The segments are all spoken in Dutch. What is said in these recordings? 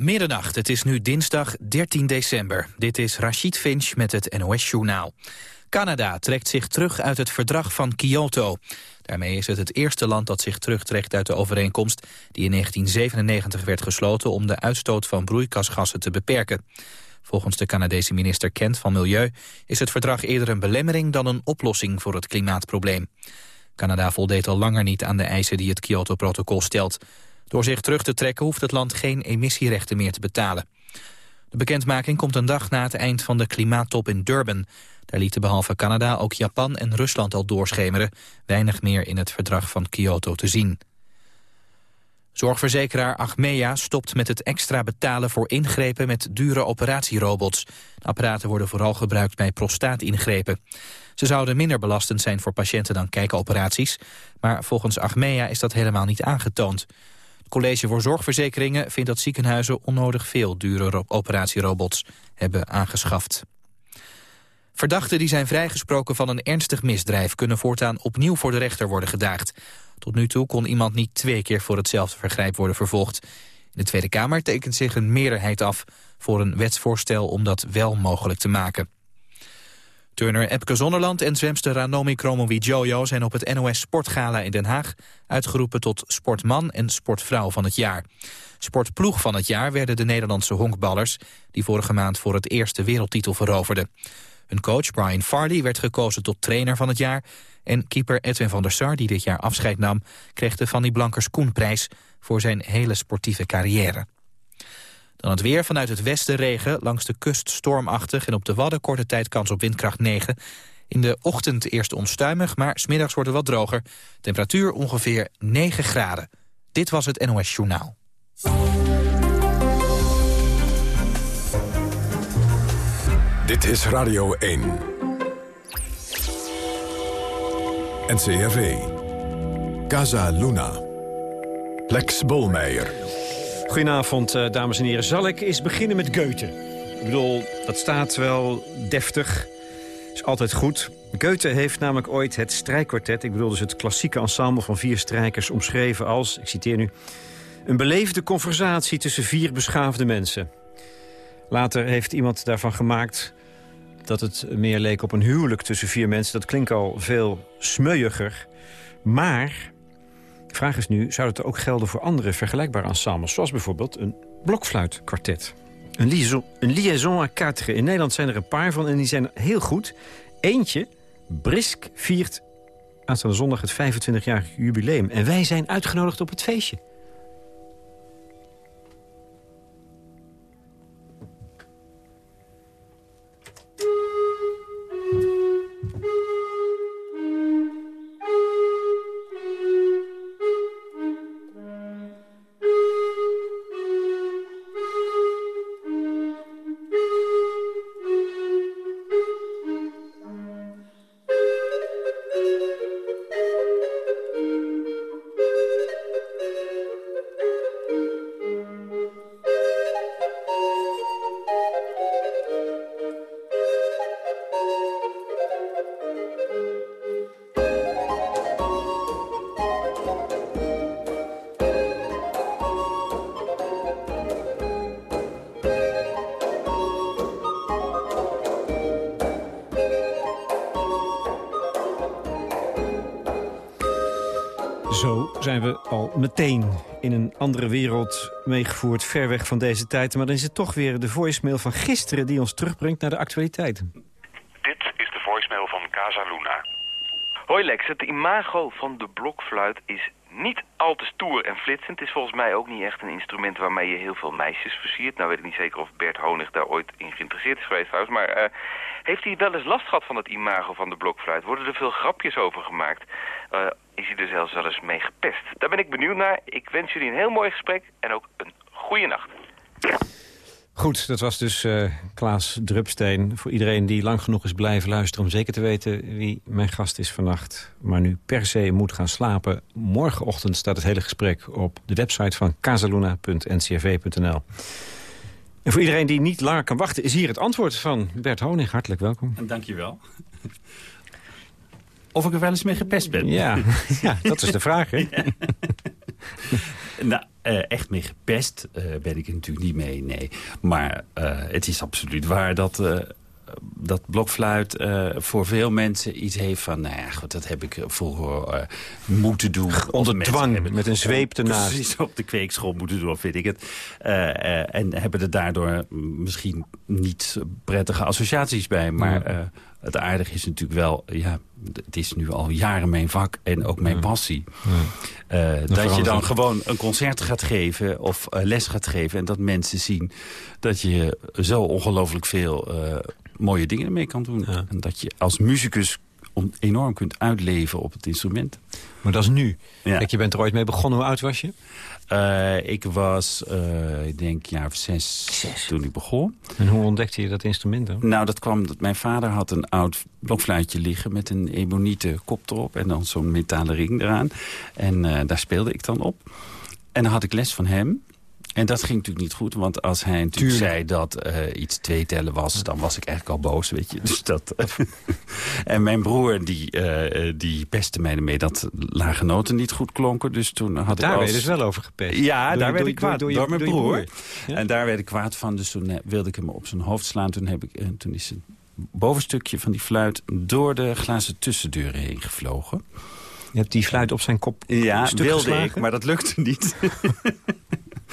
Middernacht, het is nu dinsdag 13 december. Dit is Rachid Finch met het NOS-journaal. Canada trekt zich terug uit het verdrag van Kyoto. Daarmee is het het eerste land dat zich terugtrekt uit de overeenkomst... die in 1997 werd gesloten om de uitstoot van broeikasgassen te beperken. Volgens de Canadese minister Kent van Milieu... is het verdrag eerder een belemmering dan een oplossing voor het klimaatprobleem. Canada voldeed al langer niet aan de eisen die het Kyoto-protocol stelt... Door zich terug te trekken hoeft het land geen emissierechten meer te betalen. De bekendmaking komt een dag na het eind van de klimaattop in Durban. Daar lieten behalve Canada ook Japan en Rusland al doorschemeren. Weinig meer in het verdrag van Kyoto te zien. Zorgverzekeraar Achmea stopt met het extra betalen voor ingrepen met dure operatierobots. De apparaten worden vooral gebruikt bij prostaatingrepen. Ze zouden minder belastend zijn voor patiënten dan kijkoperaties, maar volgens Achmea is dat helemaal niet aangetoond. College voor Zorgverzekeringen vindt dat ziekenhuizen onnodig veel dure operatierobots hebben aangeschaft. Verdachten die zijn vrijgesproken van een ernstig misdrijf... kunnen voortaan opnieuw voor de rechter worden gedaagd. Tot nu toe kon iemand niet twee keer voor hetzelfde vergrijp worden vervolgd. In de Tweede Kamer tekent zich een meerderheid af... voor een wetsvoorstel om dat wel mogelijk te maken. Turner Epke Zonderland en zwemster Ranomi Kromowidjojo zijn op het NOS Sportgala in Den Haag uitgeroepen tot sportman en sportvrouw van het jaar. Sportploeg van het jaar werden de Nederlandse honkballers... die vorige maand voor het eerste wereldtitel veroverden. Hun coach Brian Farley werd gekozen tot trainer van het jaar... en keeper Edwin van der Sar, die dit jaar afscheid nam... kreeg de Fanny Blankers Koenprijs voor zijn hele sportieve carrière. Dan het weer vanuit het westen regen, langs de kust stormachtig... en op de Wadden korte tijd kans op windkracht 9. In de ochtend eerst onstuimig, maar smiddags wordt het wat droger. Temperatuur ongeveer 9 graden. Dit was het NOS Journaal. Dit is Radio 1. NCRV. Casa Luna. Lex Bolmeijer. Goedenavond, eh, dames en heren. Zal ik eens beginnen met Goethe? Ik bedoel, dat staat wel deftig. Is altijd goed. Goethe heeft namelijk ooit het strijkkwartet... ik bedoel dus het klassieke ensemble van vier strijkers... omschreven als, ik citeer nu... een beleefde conversatie tussen vier beschaafde mensen. Later heeft iemand daarvan gemaakt dat het meer leek op een huwelijk tussen vier mensen. Dat klinkt al veel smeuiger. Maar de vraag is nu, zou het ook gelden voor andere vergelijkbare ensembles... zoals bijvoorbeeld een blokfluitkwartet? Een liaison, een liaison à quatre. In Nederland zijn er een paar van en die zijn heel goed. Eentje, Brisk, viert aanstaande zondag het 25-jarig jubileum. En wij zijn uitgenodigd op het feestje. Zijn we al meteen in een andere wereld meegevoerd... ver weg van deze tijd. Maar dan is het toch weer de voicemail van gisteren... die ons terugbrengt naar de actualiteit. Dit is de voicemail van Casa Luna. Hoi Lex, het imago van de blokfluit is niet al te stoer en flitsend. Het is volgens mij ook niet echt een instrument waarmee je heel veel meisjes versiert. Nou weet ik niet zeker of Bert Honig daar ooit in geïnteresseerd is geweest trouwens. Maar uh, heeft hij wel eens last gehad van het imago van de blokfluit? Worden er veel grapjes over gemaakt? Uh, is hij er zelfs wel eens mee gepest? Daar ben ik benieuwd naar. Ik wens jullie een heel mooi gesprek en ook een goede nacht. Goed, dat was dus uh, Klaas Drupsteen. Voor iedereen die lang genoeg is blijven luisteren... om zeker te weten wie mijn gast is vannacht. Maar nu per se moet gaan slapen. Morgenochtend staat het hele gesprek op de website van casaluna.ncrv.nl. En voor iedereen die niet langer kan wachten... is hier het antwoord van Bert Honig. Hartelijk welkom. Dank je wel. Of ik er wel eens mee gepest ben. Ja, ja dat is de vraag, hè? nou, echt mee gepest ben ik er natuurlijk niet mee, nee. Maar het is absoluut waar dat dat blokfluit uh, voor veel mensen iets heeft van... nou ja, goed, dat heb ik vroeger uh, moeten doen. Onder dwang, met een zweep ernaast. Precies, op de kweekschool moeten doen, vind ik het. Uh, en hebben er daardoor misschien niet prettige associaties bij. Maar het aardige is natuurlijk wel... ja, het is nu al jaren mijn vak en ook mijn passie. Ja. dat je dan gewoon een concert gaat geven of les gaat geven... en dat mensen zien dat je zo ongelooflijk veel mooie dingen ermee kan doen. En dat je als muzikus enorm kunt uitleven op het instrument. Maar dat is nu. Kijk, je bent er ooit mee begonnen. Hoe oud was je? Uh, ik was, uh, ik denk, jaar of zes, zes, toen ik begon. En hoe ontdekte je dat instrument dan? Nou, dat kwam dat mijn vader had een oud blokfluitje liggen... met een ebonieten kop erop en dan zo'n metalen ring eraan. En uh, daar speelde ik dan op. En dan had ik les van hem. En dat ging natuurlijk niet goed, want als hij natuurlijk zei dat uh, iets twee tellen was... dan was ik eigenlijk al boos, weet je. Dus dat, en mijn broer, die, uh, die pestte mij ermee dat lage noten niet goed klonken. Dus toen had daar ik werd je dus wel over gepest. Ja, daar werd ik kwaad door, door, mijn broer. En daar werd ik kwaad van, dus toen eh, wilde ik hem op zijn hoofd slaan. Toen, heb ik, toen is een bovenstukje van die fluit door de glazen tussendeuren heen gevlogen. Je hebt die fluit op zijn kop Ja, wilde geslagen? ik, maar dat lukte niet.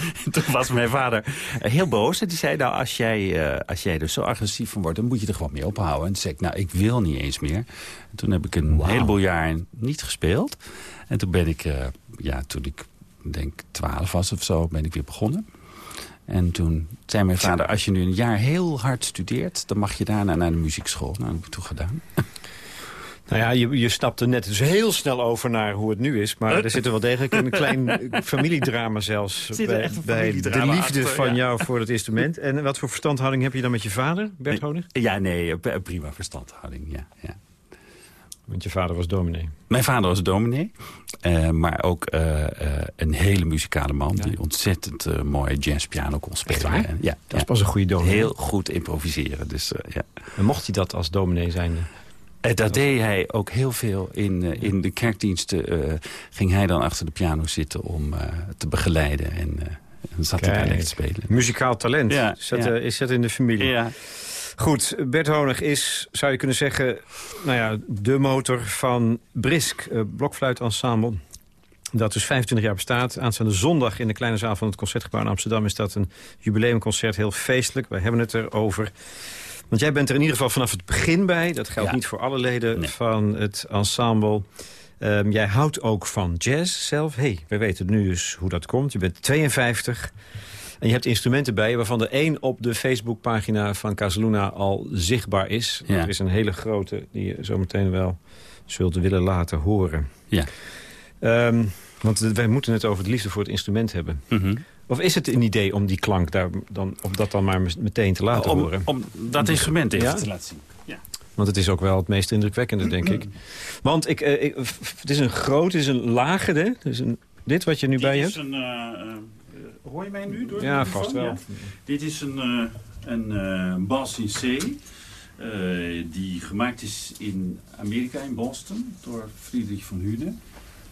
Toen was mijn vader heel boos. En die zei, nou, als jij, uh, als jij er zo agressief van wordt... dan moet je er gewoon mee ophouden. En toen zei ik, nou, ik wil niet eens meer. En toen heb ik een wow. heleboel jaar niet gespeeld. En toen ben ik, uh, ja, toen ik denk twaalf was of zo, ben ik weer begonnen. En toen zei mijn vader, als je nu een jaar heel hard studeert... dan mag je daarna naar de muziekschool. Nou, dat heb ik toen gedaan. Nou ja, je, je stapte net dus heel snel over naar hoe het nu is. Maar er zit er wel degelijk een klein familiedrama zelfs. Bij, bij de liefde van jou voor het instrument. En wat voor verstandhouding heb je dan met je vader, Bert Honig? Ja, nee, prima verstandhouding, ja. ja. Want je vader was dominee. Mijn vader was dominee. Uh, maar ook uh, uh, een hele muzikale man. Ja. Die ontzettend mooi jazzpiano kon spelen. En, ja, dat is pas een goede dominee. Heel goed improviseren. Dus, ja. En mocht hij dat als dominee zijnde? En dat deed hij ook heel veel in, uh, in de kerkdiensten. Uh, ging hij dan achter de piano zitten om te begeleiden. En, en zat Kijk, hij daar lekker te spelen. Muzikaal talent. Ja, is, dat, ja. is dat in de familie? Ja. Goed, Bert Honig is, zou je kunnen zeggen... Nou ja, de motor van Brisk, blokfluitensemble. Dat dus 25 jaar bestaat. Aanstaande zondag in de kleine zaal van het Concertgebouw in Amsterdam... is dat een jubileumconcert, heel feestelijk. Wij hebben het erover. Want jij bent er in ieder geval vanaf het begin bij. Dat geldt ja. niet voor alle leden nee. van het ensemble. Um, jij houdt ook van jazz zelf. hey, we weten nu dus hoe dat komt. Je bent 52 en je hebt instrumenten bij je... waarvan er één op de Facebookpagina van Casaluna al zichtbaar is. Ja. Er is een hele grote die je zometeen wel zult willen laten horen. Ja. Um, want wij moeten het over de liefde voor het instrument hebben. Mm -hmm. Of is het een idee om die klank daar dan, om dat dan maar meteen te laten om, horen? Om dat instrument even ja? te laten zien. Ja. Want het is ook wel het meest indrukwekkende, denk ik. Want ik, uh, ik, het is een groot, het is een lagere. Dus een, dit wat je nu dit bij je hebt? Een, uh, uh, hoor je mij nu? Door ja, vast wel. Ja. Dit is een, een bas in C. die gemaakt is in Amerika, in Boston, door Friedrich van Hune.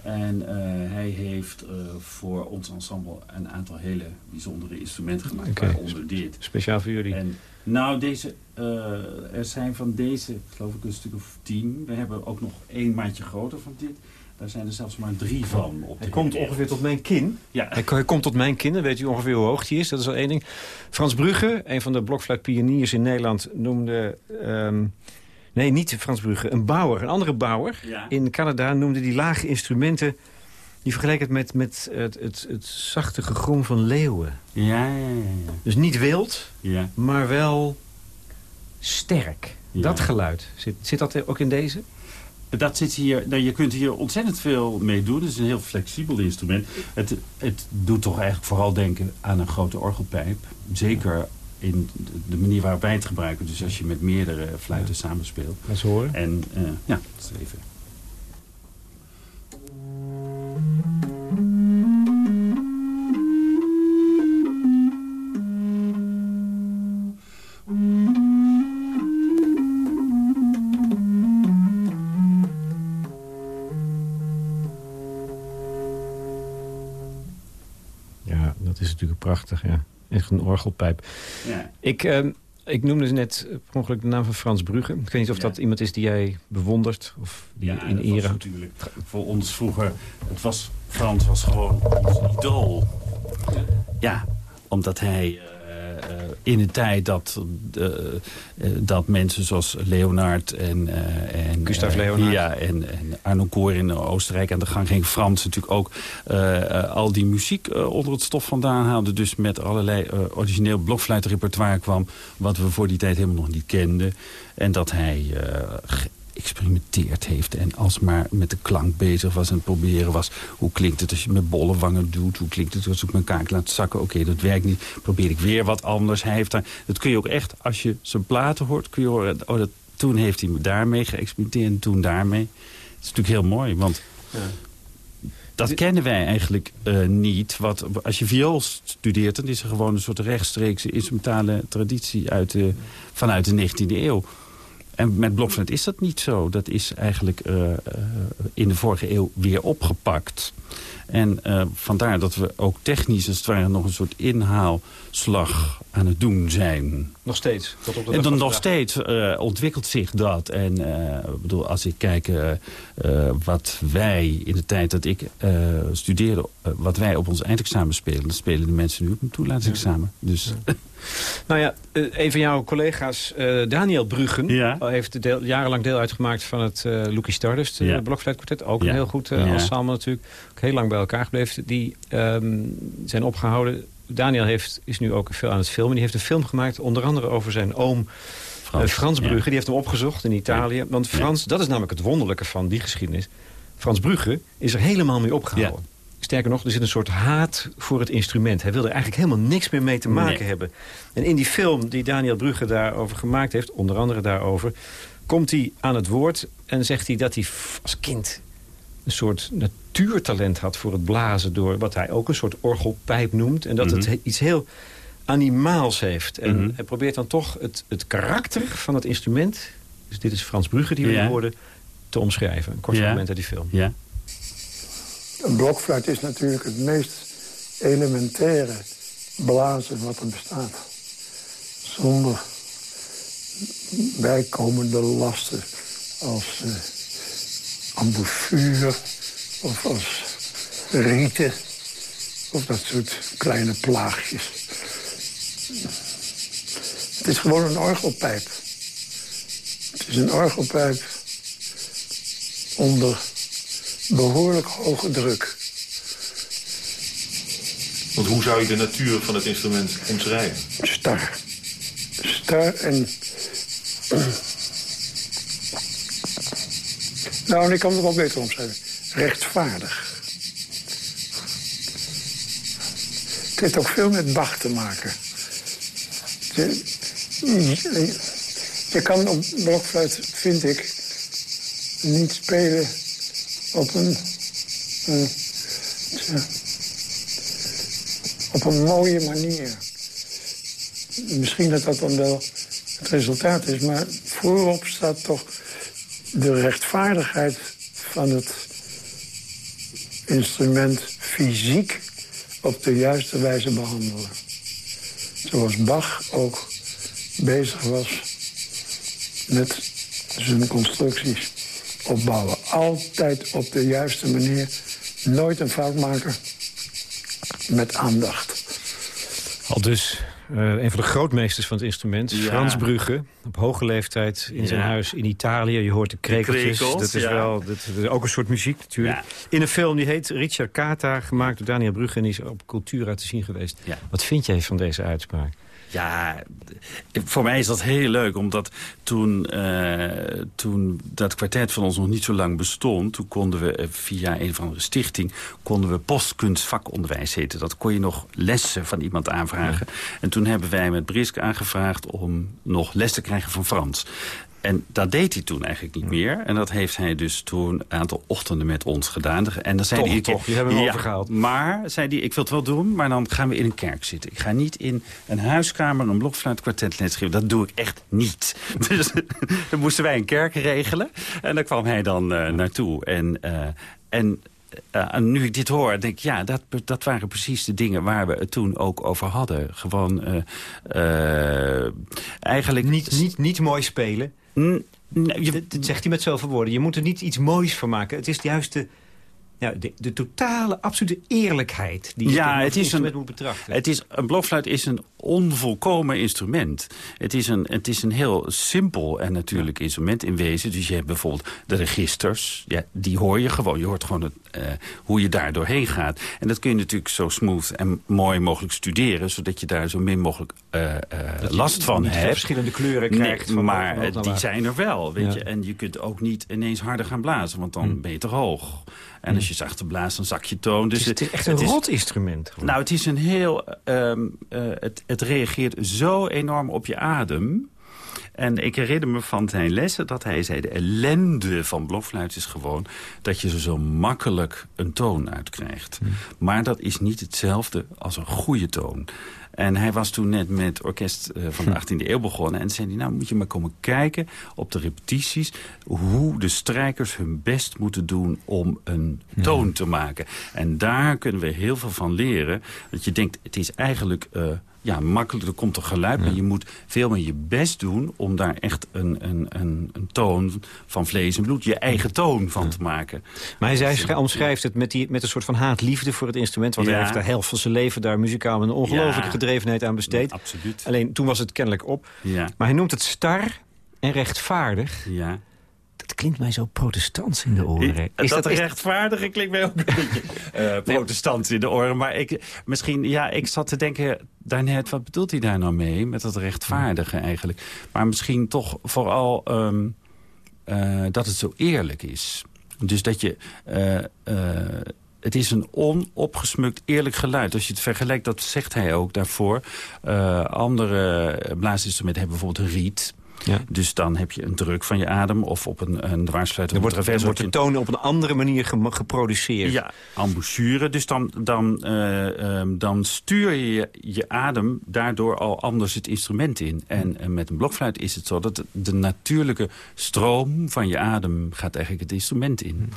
En uh, hij heeft uh, voor ons ensemble een aantal hele bijzondere instrumenten gemaakt. Okay. Waaronder dit. Speciaal voor jullie. En, nou, deze, uh, er zijn van deze, geloof ik, een stuk of tien. We hebben ook nog één maatje groter van dit. Daar zijn er zelfs maar drie van. Op hij komt wereld. ongeveer tot mijn kin. Ja. Hij, hij, komt tot mijn kin. Dan weet u ongeveer hoe hoog hij is. Dat is al één ding. Frans Brugge, een van de blokfluitpioniers in Nederland, noemde... Um, Nee, niet Frans Brugge. Een bouwer, een andere bouwer ja. in Canada noemde die lage instrumenten... die vergeleek het met, met het, het, het zachte gegrom van leeuwen. Ja, ja, ja. ja. Dus niet wild, ja. maar wel sterk. Dat geluid. Zit, zit dat ook in deze? Dat zit hier, nou, je kunt hier ontzettend veel mee doen. Het is een heel flexibel instrument. Het, het doet toch eigenlijk vooral denken aan een grote orgelpijp. Zeker in de manier waarop wij het gebruiken. Dus als je met meerdere fluiten samenspeelt. Dat is horen. En eh, ja, dat is even... Ja, dat is natuurlijk prachtig, ja. Echt een orgelpijp. Ja. Ik, ehm, ik noemde net per ongeluk de naam van Frans Brugge. Ik weet niet of Ja. dat iemand is die jij bewondert of die Ja, in ere houdt. natuurlijk voor ons vroeger... Het was, Frans was gewoon ons idool. Ja, omdat hij eh, in een tijd dat, eh, eh, dat mensen zoals Leonard en... eh, en Gustav Leonard. Ja, en, en Arno Koor in Oostenrijk aan de gang ging. Frans natuurlijk ook al die muziek onder het stof vandaan haalde. Dus met allerlei origineel blokfluitrepertoire kwam... wat we voor die tijd helemaal nog niet kenden. En dat hij geëxperimenteerd heeft. En alsmaar met de klank bezig was en proberen was. Hoe klinkt het als je met bolle wangen doet? Hoe klinkt het als ik mijn kaak laat zakken? Oké, dat werkt niet. Probeer ik weer wat anders. Hij heeft daar, dat kun je ook echt, als je zijn platen hoort... kun je horen, oh, dat, toen heeft hij daarmee geëxperimenteerd en toen daarmee. Dat is natuurlijk heel mooi, want... Dat kennen wij eigenlijk eh, niet. Wat, als je viool studeert, dan is er gewoon een soort rechtstreekse instrumentale traditie uit de, vanuit de 19e eeuw. En met blokfluit is dat niet zo. Dat is eigenlijk eh, eh, in de vorige eeuw weer opgepakt. En eh, vandaar dat we ook technisch als het ware nog een soort inhaalslag aan het doen zijn. Nog steeds. Tot op de En dan nog steeds eh, ontwikkelt zich dat. En ik bedoel, als ik kijk wat wij in de tijd dat ik studeerde... wat wij op ons eindexamen spelen... dat spelen de mensen nu op een toelatingsexamen. Dus Nou ja, een van jouw collega's, Daniel Bruggen... Ja. heeft deel, jarenlang deel uitgemaakt van het uh, Lucky Stardust uh, Ja. blokfluitkwartet. Ook Ja. een heel goed uh, Ja. ensemble natuurlijk. Heel lang bij elkaar gebleven. Die ehm, zijn opgehouden. Daniel heeft, is nu ook veel aan het filmen. Die heeft een film gemaakt, onder andere over zijn oom Frans, Frans Brugge. ja. Die heeft hem opgezocht in Italië. Want Frans, dat is namelijk het wonderlijke van die geschiedenis. Frans Brugge is er helemaal mee opgehouden. Sterker nog, er zit een soort haat voor het instrument. Hij wil er eigenlijk helemaal niks meer mee te maken Nee. hebben. En in die film die Daniel Brugge daarover gemaakt heeft... onder andere daarover... komt hij aan het woord en zegt hij dat hij als kind... een soort natuurtalent had voor het blazen... door wat hij ook een soort orgelpijp noemt. En dat het Mhm. he- iets heel animaals heeft. En Mhm. hij probeert dan toch het, het karakter van het instrument... dus dit is Frans Brugge die we Ja. hoorden... te omschrijven. Een kort Ja. fragment uit die film. ja. Een blokfluit is natuurlijk het meest elementaire blazen wat er bestaat. Zonder bijkomende lasten als eh embouchure of als rieten of dat soort kleine plaagjes. Het is gewoon een orgelpijp. Het is een orgelpijp onder behoorlijk hoge druk. Want hoe zou je de natuur van het instrument omschrijven? Star. Star en... Nou, en ik kan het wel beter omschrijven. Rechtvaardig. Het heeft ook veel met Bach te maken. Je, je, kan op blokfluit, vind ik, niet spelen op een... tja, op een mooie manier. Misschien dat dat dan wel het resultaat is, maar voorop staat toch de rechtvaardigheid van het instrument fysiek op de juiste wijze behandelen. Zoals Bach ook bezig was met zijn constructies opbouwen. Altijd op de juiste manier, nooit een fout maken, met aandacht. Al dus eh, een van de grootmeesters van het instrument, Ja. Frans Brugge. Op hoge leeftijd in zijn huis in Italië. Je hoort de krekeltjes. dat is ja. wel dat, is ook een soort muziek natuurlijk. In een film die heet Richard Kata, gemaakt door Daniel Brugge... en die is op Cultura te zien geweest. Wat vind jij van deze uitspraak? Ja, voor mij is dat heel leuk, omdat toen, eh, toen dat kwartet van ons nog niet zo lang bestond... toen konden we eh, via een of andere stichting konden we postkunstvakonderwijs heten. Dat kon je nog lessen van iemand aanvragen. En toen hebben wij met Brisk aangevraagd om nog les te krijgen van Frans. En dat deed hij toen eigenlijk niet meer. En dat heeft hij dus toen een aantal ochtenden met ons gedaan. En dan zei Toch, hij... toch, je hebt hem overgehaald. Maar, zei hij, ik wil het wel doen, maar dan gaan we in een kerk zitten. Ik ga niet in een huiskamer een blokfluitkwartet lesgeven. Dat doe ik echt niet. Dus dan moesten wij een kerk regelen. En daar kwam hij dan eh, naartoe. En, eh, en uh, nu ik dit hoor, denk ik, ja, dat, dat waren precies de dingen waar we het toen ook over hadden. Gewoon uh, eigenlijk... Niet, niet, niet mooi spelen. Je, dat zegt hij met zoveel woorden. Je moet er niet iets moois van maken. Het is juist de ja, de, de, totale, absolute eerlijkheid die je ja, het is een, moet betrachten. Het is, een blokfluit is een onvolkomen instrument. Het is een, het is een heel simpel en natuurlijk instrument in wezen. Dus je hebt bijvoorbeeld de registers. Ja, die hoor je gewoon. Je hoort gewoon het, uh, hoe je daar doorheen gaat. En dat kun je natuurlijk zo smooth en mooi mogelijk studeren... zodat je daar zo min mogelijk uh, uh, last van hebt. verschillende kleuren krijgt. Nee, maar die zijn er wel. Weet je? En je kunt ook niet ineens harder gaan blazen, want dan hm. ben je te hoog. En als je zachter blaast, dan zak je toon. Dus het is, echt een rot instrument. Nou, het is een heel... Um, het, het reageert zo enorm op je adem... En ik herinner me van zijn lessen dat hij zei... de ellende van blokfluit is gewoon dat je zo makkelijk een toon uitkrijgt. Hmm. Maar dat is niet hetzelfde als een goede toon. En hij was toen net met orkest uh, van de 18e hm. eeuw begonnen. En zei hij, nou moet je maar komen kijken op de repetities... hoe de strijkers hun best moeten doen om een toon te maken. En daar kunnen we heel veel van leren. Dat je denkt, het is eigenlijk... Uh, ja, makkelijk, er komt een geluid, maar je moet veel meer je best doen... om daar echt een, een, een, een toon van vlees en bloed, je eigen toon van te maken. Maar hij zei, omschrijft het met, die, met een soort van haatliefde voor het instrument... want hij heeft de helft van zijn leven daar muzikaal een ongelooflijke gedrevenheid aan besteed. absoluut. Alleen toen was het kennelijk op. Ja. Maar hij noemt het star en rechtvaardig. Ja. Dat klinkt mij zo protestants in de oren. Is dat, dat rechtvaardige klinkt mij ook een beetje uh, protestants in de oren. Maar ik, misschien, ja, ik zat te denken daarnet, wat bedoelt hij daar nou mee? Met dat rechtvaardige eigenlijk. Maar misschien toch vooral um, uh, dat het zo eerlijk is. Dus dat je... Uh, het is een onopgesmukt eerlijk geluid. Als je het vergelijkt, dat zegt hij ook daarvoor. Andere blaasinstrumenten hebben bijvoorbeeld een riet. Ja. Dus dan heb je een druk van je adem of op een, een dwaarsfluit. Er wordt, wordt de toon op een andere manier geproduceerd. Ja, embouchure. Dus dan, dan, uh, dan stuur je je adem daardoor al anders het instrument in. En uh, met een blokfluit is het zo dat de natuurlijke stroom van je adem gaat eigenlijk het instrument in. Hmm.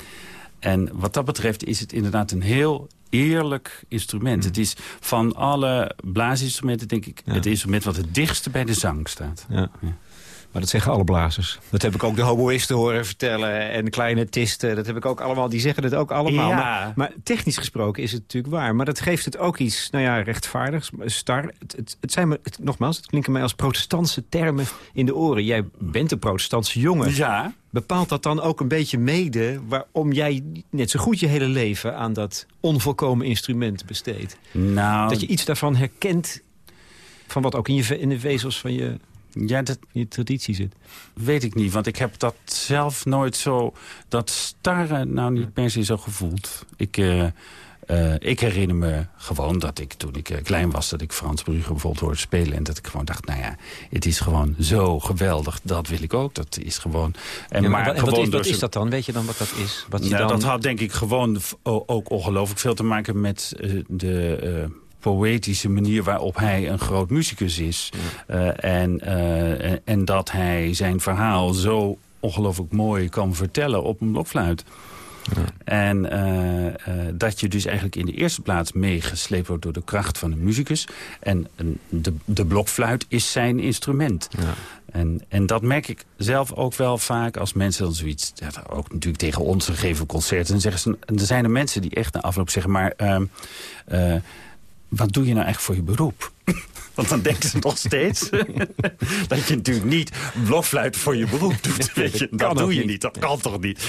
En wat dat betreft is het inderdaad een heel eerlijk instrument. Hmm. Het is van alle blaasinstrumenten, denk ik, het instrument wat het dichtste bij de zang staat. Ja. ja. Maar dat zeggen alle blazers. Dat heb ik ook de hoboïsten horen vertellen. En de clarinetisten, dat heb ik ook allemaal. Die zeggen het ook allemaal. Maar, maar, technisch gesproken is het natuurlijk waar. Maar dat geeft het ook iets, nou ja, rechtvaardigs. Star. Het, het, het zijn me, nogmaals, het klinken mij als protestantse termen in de oren. Jij bent een protestantse jongen. Ja. Bepaalt dat dan ook een beetje mede... waarom jij net zo goed je hele leven aan dat onvolkomen instrument besteedt? Nou... Dat je iets daarvan herkent van wat ook in, je, in de vezels van je ja, dat je traditie zit? Weet ik niet, want ik heb dat zelf nooit zo... dat starren nou niet per se zo gevoeld. Ik, uh, uh, ik herinner me gewoon dat ik toen ik uh, klein was... dat ik Frans Brugge bijvoorbeeld hoorde spelen... en dat ik gewoon dacht, nou ja, het is gewoon zo geweldig. Dat wil ik ook, dat is gewoon... En, ja, maar, maar gewoon wat, is, wat is, dat dan? Weet je dan wat dat is? Wat je nou, dan... Dat had denk ik gewoon ook ongelooflijk veel te maken met de poëtische manier waarop hij een groot muzikus is. Uh, en, uh, en dat hij zijn verhaal zo ongelooflijk mooi kan vertellen op een blokfluit. Ja. En uh, dat je dus eigenlijk in de eerste plaats meegesleept wordt door de kracht van een muzikus. En de, de blokfluit is zijn instrument. Ja. En, en dat merk ik zelf ook wel vaak als mensen dan zoiets... Ja, ook natuurlijk tegen ons geven concerten. En zeggen ze, er zijn er mensen die echt na afloop zeggen... maar uh, wat doe je nou echt voor je beroep? Want dan denken ze nog steeds dat je natuurlijk niet blokfluit voor je beroep doet. Weet je. Dat doe je niet. Dat kan toch niet?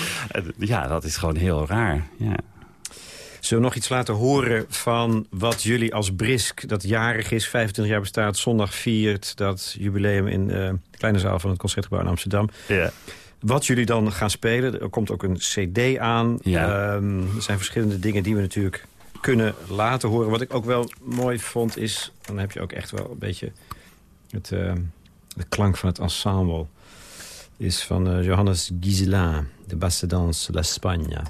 Ja, dat is gewoon heel raar. Ja. Zullen we nog iets laten horen van wat jullie als Brisk... dat jarig is, 25 jaar bestaat, zondag viert... dat jubileum in uh, de kleine zaal van het Concertgebouw in Amsterdam. Ja. Wat jullie dan gaan spelen, er komt ook een cd aan. Ja. Um, er zijn verschillende dingen die we natuurlijk kunnen laten horen. Wat ik ook wel mooi vond is... dan heb je ook echt wel een beetje het, uh, de klank van het ensemble... is van uh, Johannes Gisela, de Basse Danse La Spagna.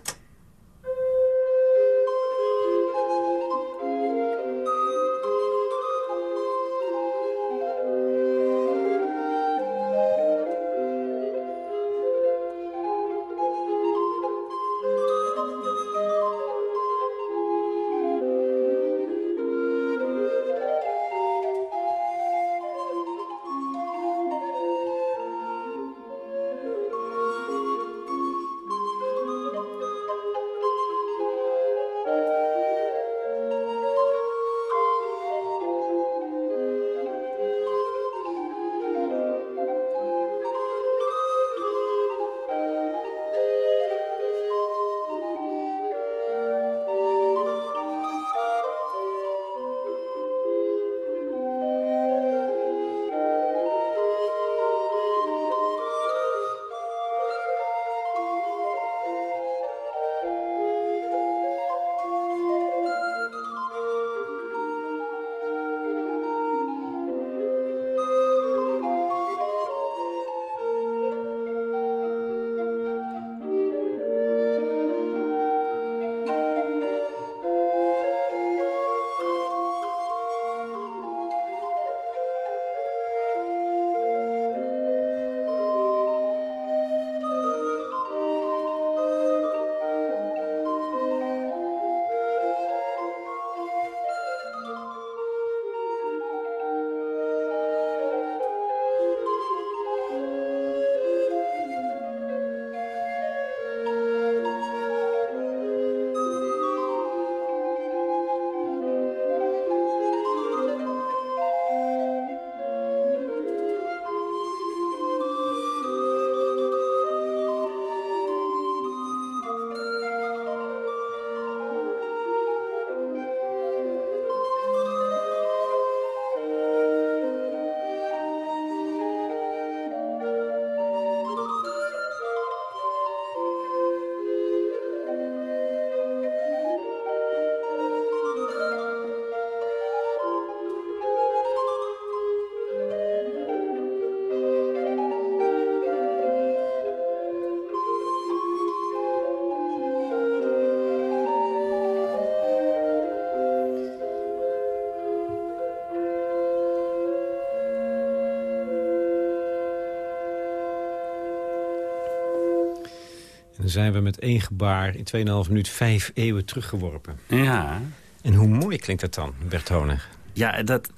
Zijn we met één gebaar in 2,5 minuut vijf eeuwen teruggeworpen. Ja. En hoe mooi klinkt dat dan, Bert Honig? Ja, dat,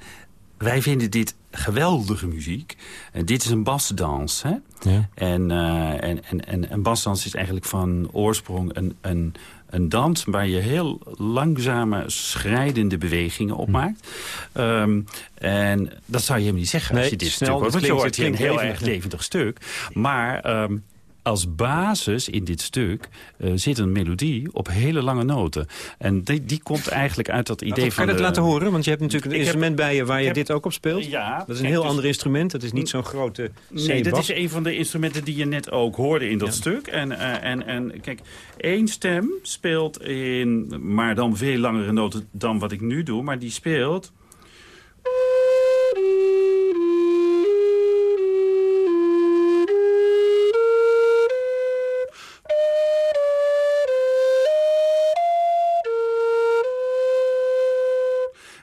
wij vinden dit geweldige muziek. En dit is een basdans, hè? Ja. En, eh, en, en, en een basdans is eigenlijk van oorsprong een, een, een dans... waar je heel langzame, schrijdende bewegingen op maakt. Ehm, en dat zou je hem niet zeggen als Nee, je dit snel, stuk hoort. het Want je hoort een heel levendig, erg levendig stuk. Maar... ehm, als basis in dit stuk eh, zit een melodie op hele lange noten. En die, die komt eigenlijk uit dat idee Kan van... je dat laten horen? Want je hebt natuurlijk een heb- instrument bij je waar je heb- dit ook op speelt. Ja, Dat is een heel dus- ander instrument. Dat is niet zo'n grote Nee, dat is een van de instrumenten die je net ook hoorde in dat stuk. En, eh, en, en kijk, één stem speelt in, maar dan veel langere noten dan wat ik nu doe. Maar die speelt...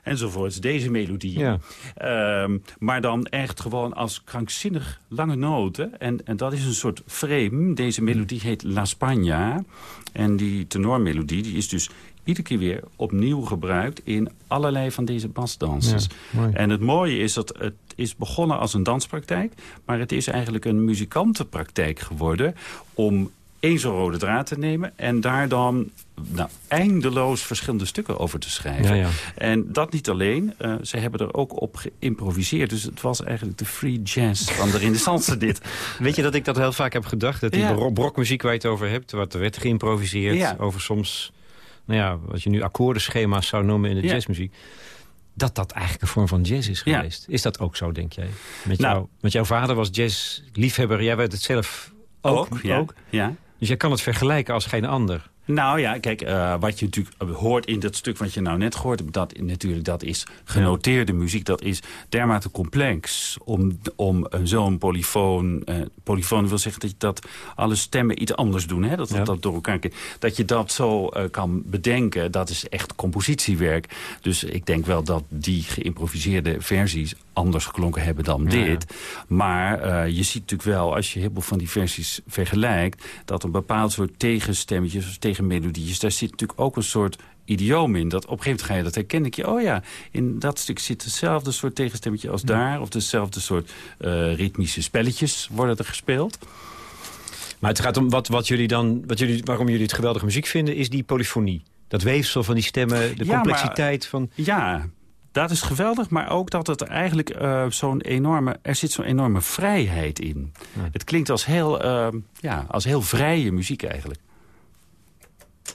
Enzovoorts, deze melodie. Ja. Ehm, maar dan echt gewoon als krankzinnig lange noten. En, en dat is een soort frame. Deze melodie heet La Spagna. En die tenormelodie die is dus iedere keer weer opnieuw gebruikt... in allerlei van deze. Ja, mooi. en het mooie is dat het is begonnen als een danspraktijk... maar het is eigenlijk een muzikantenpraktijk geworden... om één zo'n rode draad te nemen... en daar dan nou, eindeloos verschillende stukken over te schrijven. Ja, ja. En dat niet alleen. eh, ze hebben er ook op geïmproviseerd. Dus het was eigenlijk de free jazz van de renaissance dit. Weet je dat ik dat heel vaak heb gedacht? Dat die Ja. bro- brokmuziek waar je het over hebt... wat er werd geïmproviseerd over soms... nou ja, wat je nu akkoordenschema's zou noemen in de Ja. jazzmuziek... dat dat eigenlijk een vorm van jazz is Ja. geweest. Is dat ook zo, denk jij? Met, Nou. jou, met jouw vader was jazzliefhebber. Jij werd het zelf ook. ja. ook. ja. Dus jij kan het vergelijken als geen ander. Nou ja, kijk, eh, wat je natuurlijk hoort in dat stuk wat je nou net gehoord hebt... dat, natuurlijk, dat is genoteerde muziek. Dat is dermate complex om, om eh, zo'n polyfoon... eh polyfoon wil zeggen dat, je dat alle stemmen iets anders doen. Hè? Dat, Ja. dat door elkaar... Dat je dat zo kan bedenken, dat is echt compositiewerk. Dus ik denk wel dat die geïmproviseerde versies anders geklonken hebben dan Ja, dit. Maar je ziet natuurlijk wel, als je heel veel van die versies vergelijkt... dat een bepaald soort tegenstemmetjes of tegenmelodietjes... daar zit natuurlijk ook een soort idioom in. Dat op een gegeven moment ga je dat herkennen. je, oh ja, in dat stuk zit hetzelfde soort tegenstemmetje als daar... of dezelfde soort eh, ritmische spelletjes worden er gespeeld. Maar het gaat om wat, wat jullie dan, wat jullie, waarom jullie het geweldige muziek vinden... is die polyfonie. Dat weefsel van die stemmen, de Ja, maar- complexiteit van... Ja, dat is geweldig, maar ook dat het eigenlijk eh, zo'n enorme... er zit zo'n enorme vrijheid in. Het klinkt als heel, eh, ja, als heel vrije muziek eigenlijk.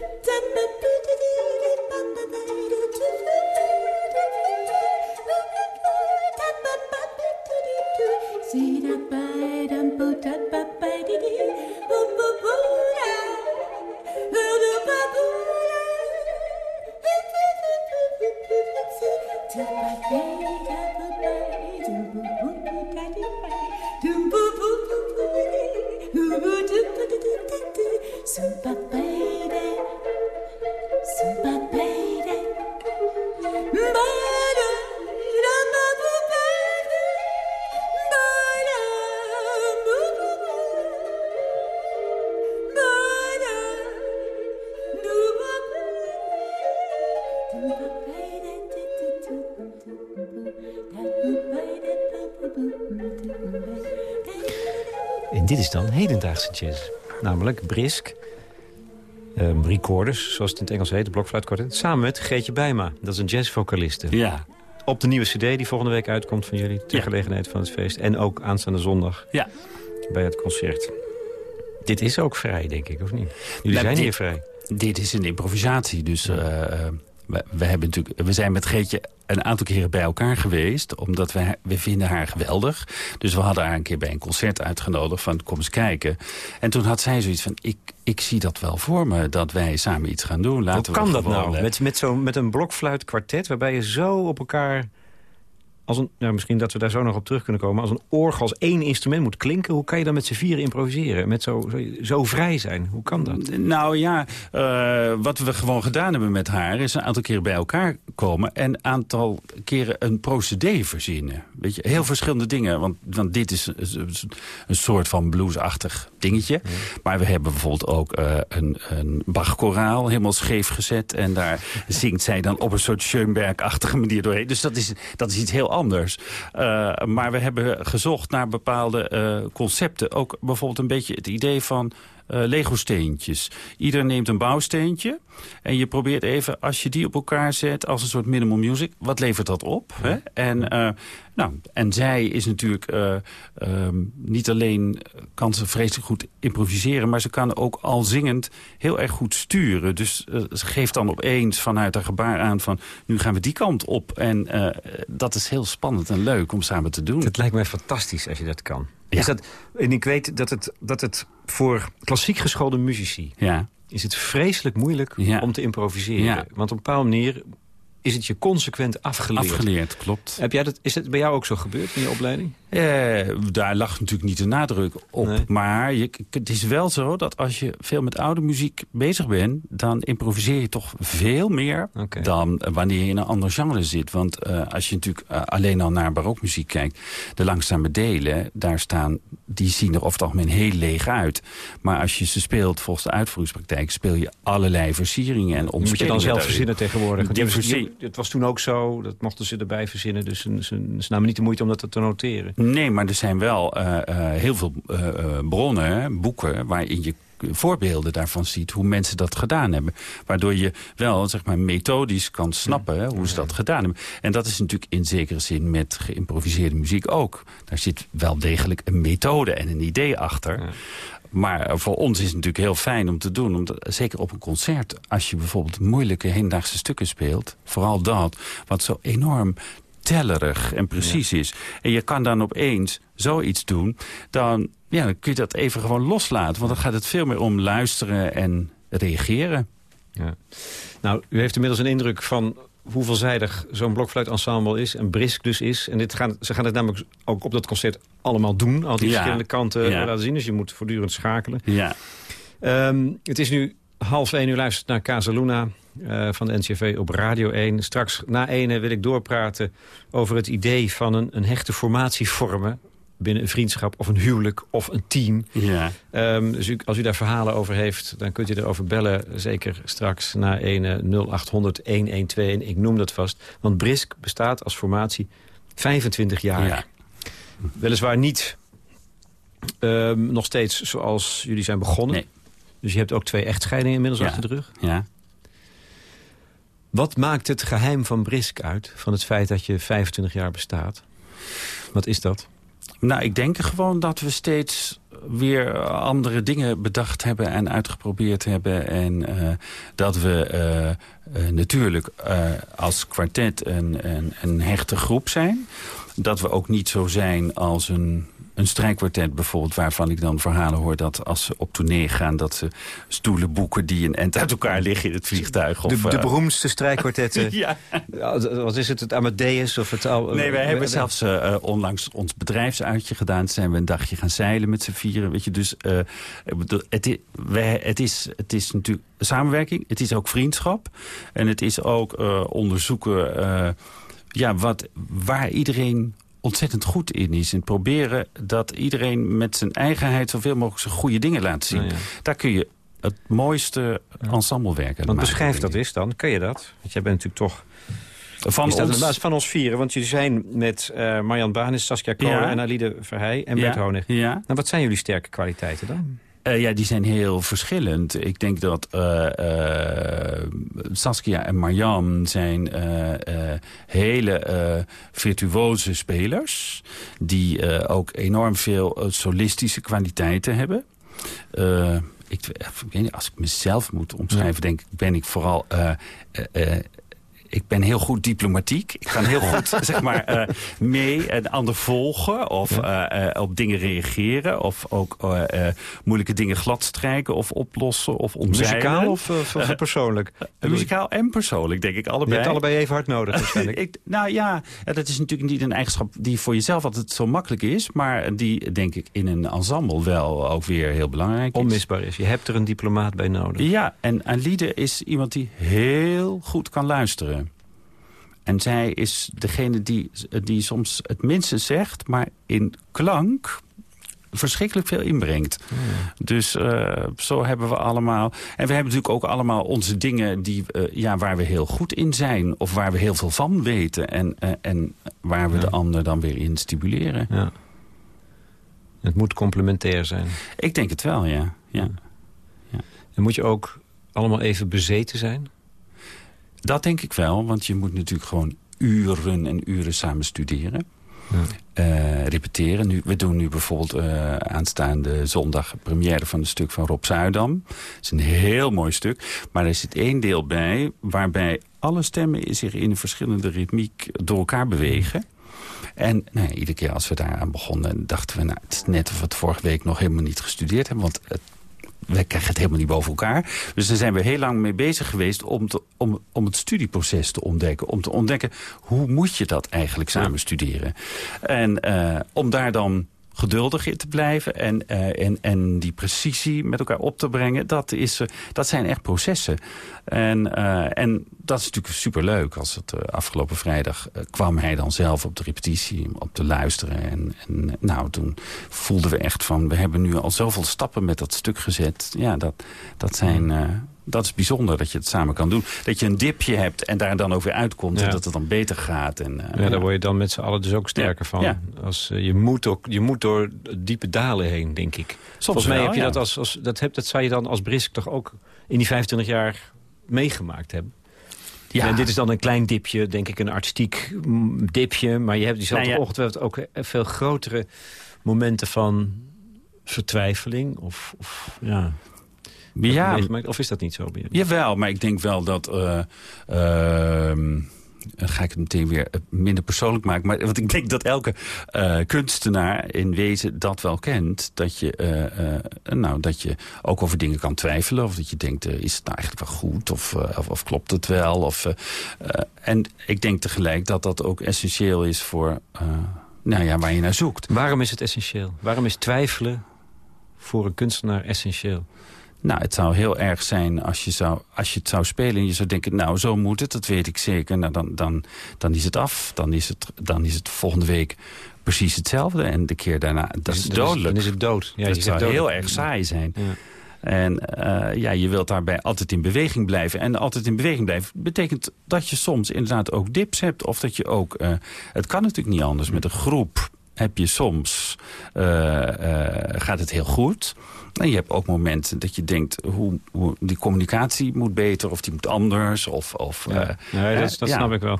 dit is dan hedendaagse jazz. Namelijk brisk, ehm, recorders, zoals het in het Engels heet, de blokfluitkwartet. Samen met Greetje Bijma, dat is een jazzvocaliste. Ja, Op de nieuwe cd die volgende week uitkomt van jullie, ter Ja. gelegenheid van het feest. En ook aanstaande zondag ja. bij het concert. Dit is ook vrij, denk ik, of niet? Jullie Nou, zijn dit- hier vrij. Dit is een improvisatie, dus... eh, eh, we, we, hebben natuurlijk, we zijn met Geetje een aantal keren bij elkaar geweest. Omdat we, we vinden haar geweldig. Dus we hadden haar een keer bij een concert uitgenodigd van kom eens kijken. En toen had zij zoiets van, ik, ik zie dat wel voor me. Dat wij samen iets gaan doen. Laten Hoe kan we dat nou? gewoon, Met, met, zo, met een blokfluitkwartet waarbij je zo op elkaar... Als een, nou, misschien dat we daar zo nog op terug kunnen komen. Als een orgel, als één instrument moet klinken... hoe kan je dan met z'n vieren improviseren? Met zo, zo, zo vrij zijn? Hoe kan dat? Nou ja, eh, wat we gewoon gedaan hebben met haar... is een aantal keren bij elkaar komen... en een aantal keren een procedé verzinnen. Weet je, heel verschillende dingen. Want, want dit is een soort van bluesachtig dingetje. Maar we hebben bijvoorbeeld ook uh, een, een Bach-koraal helemaal scheef gezet. En daar zingt zij dan op een soort Schoenberg-achtige manier doorheen. Dus dat is, dat is iets heel anders. Uh, maar we hebben gezocht naar bepaalde uh, concepten. Ook bijvoorbeeld een beetje het idee van Lego-steentjes. Ieder neemt een bouwsteentje. En je probeert even, als je die op elkaar zet als een soort minimal music... wat levert dat op? Hè? En, uh, nou, en zij is natuurlijk uh, um, niet alleen... kan ze vreselijk goed improviseren... maar ze kan ook al zingend heel erg goed sturen. Dus ze geeft dan opeens vanuit haar gebaar aan van... nu gaan we die kant op. En dat is heel spannend en leuk om samen te doen. Het lijkt mij fantastisch als je dat kan. Ja. Is dat, en ik weet dat het, dat het voor klassiek geschoolde muzici... Ja. is het vreselijk moeilijk ja. om te improviseren. Want op een bepaalde manier is het je consequent afgeleerd. Afgeleerd, klopt. Heb jij dat, is het bij jou ook zo gebeurd in je opleiding? Eh, daar lag natuurlijk niet de nadruk op. Nee. Maar je, het is wel zo dat als je veel met oude muziek bezig bent... dan improviseer je toch veel meer okay. dan wanneer je in een ander genre zit. Want uh, als je natuurlijk uh, alleen al naar barokmuziek kijkt... de langzame delen, daar staan, die zien er over het algemeen heel leeg uit. Maar als je ze speelt volgens de uitvoeringspraktijk... speel je allerlei versieringen en omspelingen. Moet je dan zelf verzinnen tegenwoordig? Die. Het was toen ook zo, dat mochten ze erbij verzinnen. Dus ze, ze, ze namen niet de moeite om dat te noteren. Nee, maar er zijn wel uh, uh, heel veel uh, bronnen, boeken... waarin je voorbeelden daarvan ziet hoe mensen dat gedaan hebben. Waardoor je wel zeg maar, methodisch kan snappen hè, hoe ze dat gedaan hebben. En dat is natuurlijk in zekere zin met geïmproviseerde muziek ook. Daar zit wel degelijk een methode en een idee achter. Ja. Maar voor ons is het natuurlijk heel fijn om te doen. Omdat, zeker op een concert, als je bijvoorbeeld moeilijke hedendaagse stukken speelt... vooral dat, wat zo enorm tellerig en precies ja. is. En je kan dan opeens zoiets doen, dan, ja, dan kun je dat even gewoon loslaten. Want dan gaat het veel meer om luisteren en reageren. Ja. Nou, u heeft inmiddels een indruk van hoe veelzijdig zo'n blokfluitensemble is en brisk dus is. En dit gaan, ze gaan het namelijk ook op dat concert allemaal doen. Al die ja. verschillende kanten ja. laten zien. Dus je moet voortdurend schakelen. Ja. Um, het is nu half één. U luistert naar Casaluna uh, van de NCV op Radio 1. Straks na ene wil ik doorpraten over het idee van een, een hechte formatie vormen binnen een vriendschap of een huwelijk of een team. Ja. Um, dus u, als u daar verhalen over heeft, dan kunt u erover bellen. Zeker straks na 1 0800 112. En ik noem dat vast. Want Brisk bestaat als formatie 25 jaar. Ja. Weliswaar niet um, nog steeds zoals jullie zijn begonnen. Nee. Dus je hebt ook twee echtscheidingen inmiddels ja. achter de rug. Ja. Wat maakt het geheim van Brisk uit? Van het feit dat je 25 jaar bestaat? Wat is dat? Nou, ik denk gewoon dat we steeds weer andere dingen bedacht hebben en uitgeprobeerd hebben. En uh, dat we uh, uh, natuurlijk als kwartet een, een, een hechte groep zijn. Dat we ook niet zo zijn als een een strijkkwartet bijvoorbeeld, waarvan ik dan verhalen hoor... dat als ze op tournee gaan, dat ze stoelen boeken... die een end uit elkaar liggen in het vliegtuig. Of, de, de beroemdste strijkkwartetten. ja. Wat is het, het Amadeus? Of het, al, nee, wij hebben zelfs uh, onlangs ons bedrijfsuitje gedaan. Zijn we een dagje gaan zeilen met z'n vieren. Weet je, dus uh, het, is, wij, het, is, het is natuurlijk samenwerking. Het is ook vriendschap. En het is ook uh, onderzoeken ja, wat, waar iedereen ontzettend goed in is. En proberen dat iedereen met zijn eigenheid... zoveel mogelijk zijn goede dingen laat zien. Nou ja. Daar kun je het mooiste ensemblewerk uit Want beschrijf dat eens dan. Kun je dat? Want jij bent natuurlijk toch... Van ons, van ons vieren, want jullie zijn met uh, Marjan Banis, Saskia Kolen Ja. en Alide Verheij en Bert Honig. ja. Nou, wat zijn jullie sterke kwaliteiten dan? Uh, ja, die zijn heel verschillend. Ik denk dat uh, uh, Saskia en Marjan zijn hele virtuoze spelers... die ook enorm veel solistische kwaliteiten hebben. Ik, ik weet niet, als ik mezelf moet omschrijven, denk ik, ben ik vooral ik ben heel goed diplomatiek. Ik kan heel goed zeg maar, uh, mee en ander volgen of uh, uh, op dingen reageren. Of ook moeilijke dingen gladstrijken of oplossen of omzeilen. Muzikaal of, of persoonlijk? muzikaal en persoonlijk, denk ik. Allebei. Je hebt allebei even hard nodig waarschijnlijk. ik, nou ja, dat is natuurlijk niet een eigenschap die voor jezelf altijd zo makkelijk is. Maar die, denk ik, in een ensemble wel ook weer heel belangrijk is. Onmisbaar is. Je hebt er een diplomaat bij nodig. Ja, en Alide is iemand die heel goed kan luisteren. En zij is degene die, die soms het minste zegt, maar in klank verschrikkelijk veel inbrengt. Dus uh, zo hebben we allemaal... En we hebben natuurlijk ook allemaal onze dingen die, uh, ja, waar we heel goed in zijn. Of waar we heel veel van weten. En, uh, en waar we ja. de ander dan weer in stimuleren. Ja. Het moet complementair zijn. Ik denk het wel, ja. ja. ja. En moet je ook allemaal even bezeten zijn? Dat denk ik wel, want je moet natuurlijk gewoon uren en uren samen studeren. Ja. Uh, repeteren. Nu, we doen nu bijvoorbeeld uh, aanstaande zondag première van een stuk van Rob Zuidam. Het is een heel mooi stuk. Maar er zit één deel bij waarbij alle stemmen zich in een verschillende ritmiek door elkaar bewegen. En nou ja, iedere keer als we daar aan begonnen dachten we... nou, het is net of we het vorige week nog helemaal niet gestudeerd hebben. Want het wij krijgen het helemaal niet boven elkaar. Dus daar zijn we heel lang mee bezig geweest om, te, om, om het studieproces te ontdekken. Om te ontdekken, hoe moet je dat eigenlijk samen studeren? En uh, om daar dan geduldig in te blijven en, uh, en, en die precisie met elkaar op te brengen, dat, is, uh, dat zijn echt processen. En, uh, en dat is natuurlijk superleuk. Als het afgelopen vrijdag kwam hij dan zelf op de repetitie op te luisteren. En, en nou, toen voelden we echt van, we hebben nu al zoveel stappen met dat stuk gezet. Ja, dat, dat zijn dat is bijzonder dat je het samen kan doen. Dat je een dipje hebt en daar dan weer uitkomt. Ja. En dat het dan beter gaat. En, uh, ja, daar word je dan met z'n allen dus ook sterker van. Ja. Als, uh, je, moet ook, je moet door diepe dalen heen, denk ik. Soms Volgens mij wel, heb je dat als, als dat, heb, dat zou je dan als Brisk toch ook in die 25 jaar meegemaakt hebben. Ja. En dit is dan een klein dipje, denk ik, een artistiek dipje. Maar je hebt die nou, ongetwijfeld ook veel grotere momenten van vertwijfeling. Of, of ja, ja. Of is dat niet zo? Jawel, maar ik denk wel dat... Uh, uh, ga ik het meteen weer minder persoonlijk maken. Maar want ik denk dat elke uh, kunstenaar in wezen dat wel kent. Dat je, uh, nou, dat je ook over dingen kan twijfelen. Of dat je denkt, is het nou eigenlijk wel goed? Of, of, of, klopt het wel? Of, en ik denk tegelijk dat dat ook essentieel is voor nou ja, waar je naar zoekt. Waarom is het essentieel? Waarom is twijfelen voor een kunstenaar essentieel? Nou, het zou heel erg zijn als je, zou, als je het zou spelen en je zou denken... nou, zo moet het, dat weet ik zeker. Nou, dan, dan, dan is het af. Dan is het, dan is het volgende week precies hetzelfde. En de keer daarna, dat is dodelijk. Dan is het dood. Ja, dat zou dood. heel erg saai zijn. Ja. En uh, ja, je wilt daarbij altijd in beweging blijven. En altijd in beweging blijven betekent dat je soms inderdaad ook dips hebt. Of dat je ook... Uh, het kan natuurlijk niet anders. Met een groep heb je soms... Uh, gaat het heel goed... En je hebt ook momenten dat je denkt, hoe, hoe, die communicatie moet beter of die moet anders. Of, of, ja. Uh, nee, dat, dat ja. snap ik wel.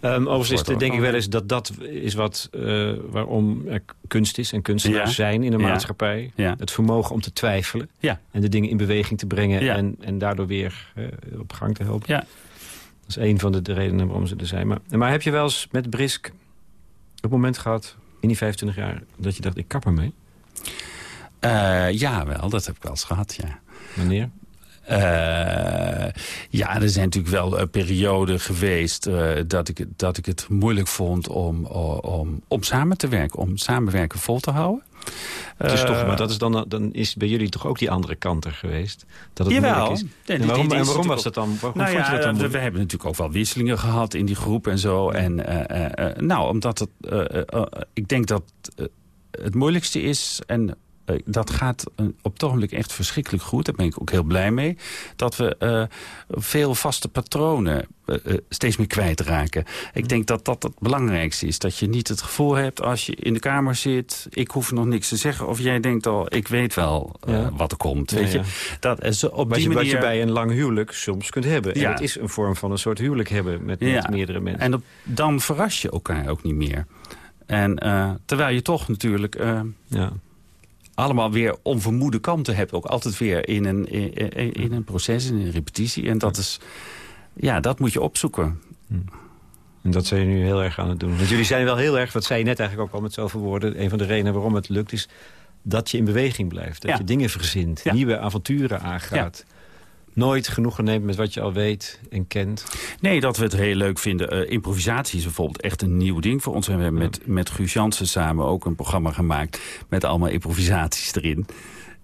Ja. Um, overigens is, denk ik wel eens dat dat is wat, uh, waarom er kunst is en kunstenaars zijn in de maatschappij. Het vermogen om te twijfelen en de dingen in beweging te brengen en, en daardoor weer uh, op gang te helpen. Dat is een van de, de, redenen waarom ze er zijn. Maar, maar heb je wel eens met Brisk het moment gehad in die 25 jaar dat je dacht, ik kap ermee? Uh, ja, wel, dat heb ik wel eens gehad, ja. Wanneer? Uh, ja, er zijn natuurlijk wel uh, perioden geweest uh, dat, ik, dat ik het moeilijk vond om, om, om samen te werken, om samenwerken vol te houden. Dus toch, maar dat is dan, dan is bij jullie toch ook die andere kant er geweest? Dat het Jawel. moeilijk is? en waarom, die, die en waarom was dat dan? Waarom nou vond ja, je dat dan we, we hebben natuurlijk ook wel wisselingen gehad in die groep en zo. En nou, omdat het, ik denk dat het moeilijkste is en dat gaat op het ogenblik echt verschrikkelijk goed. Daar ben ik ook heel blij mee. Dat we uh, veel vaste patronen uh, steeds meer kwijtraken. Ik denk dat dat het belangrijkste is. Dat je niet het gevoel hebt als je in de kamer zit... ik hoef nog niks te zeggen. Of jij denkt al, ik weet wel ja. wat er komt. Weet ja. Je? Dat, uh, op wat, die je, manier... wat je bij een lang huwelijk soms kunt hebben. En het is een vorm van een soort huwelijk hebben met, met meerdere mensen. En op, dan verras je elkaar ook niet meer. En terwijl je toch natuurlijk... ja allemaal weer onvermoede kanten hebt. Ook altijd weer in een, in, in een proces, in een repetitie. En dat is, ja, dat moet je opzoeken. En dat zijn jullie nu heel erg aan het doen. Want jullie zijn wel heel erg, wat zei je net eigenlijk ook al met zoveel woorden... een van de redenen waarom het lukt is dat je in beweging blijft. Dat Ja. je dingen verzint, Ja. nieuwe avonturen aangaat. Nooit genoegen neemt met wat je al weet en kent. Nee, dat we het heel leuk vinden. Eh, improvisatie is bijvoorbeeld echt een nieuw ding voor ons. En we hebben met, met Guus Jansen samen ook een programma gemaakt... met allemaal improvisaties erin.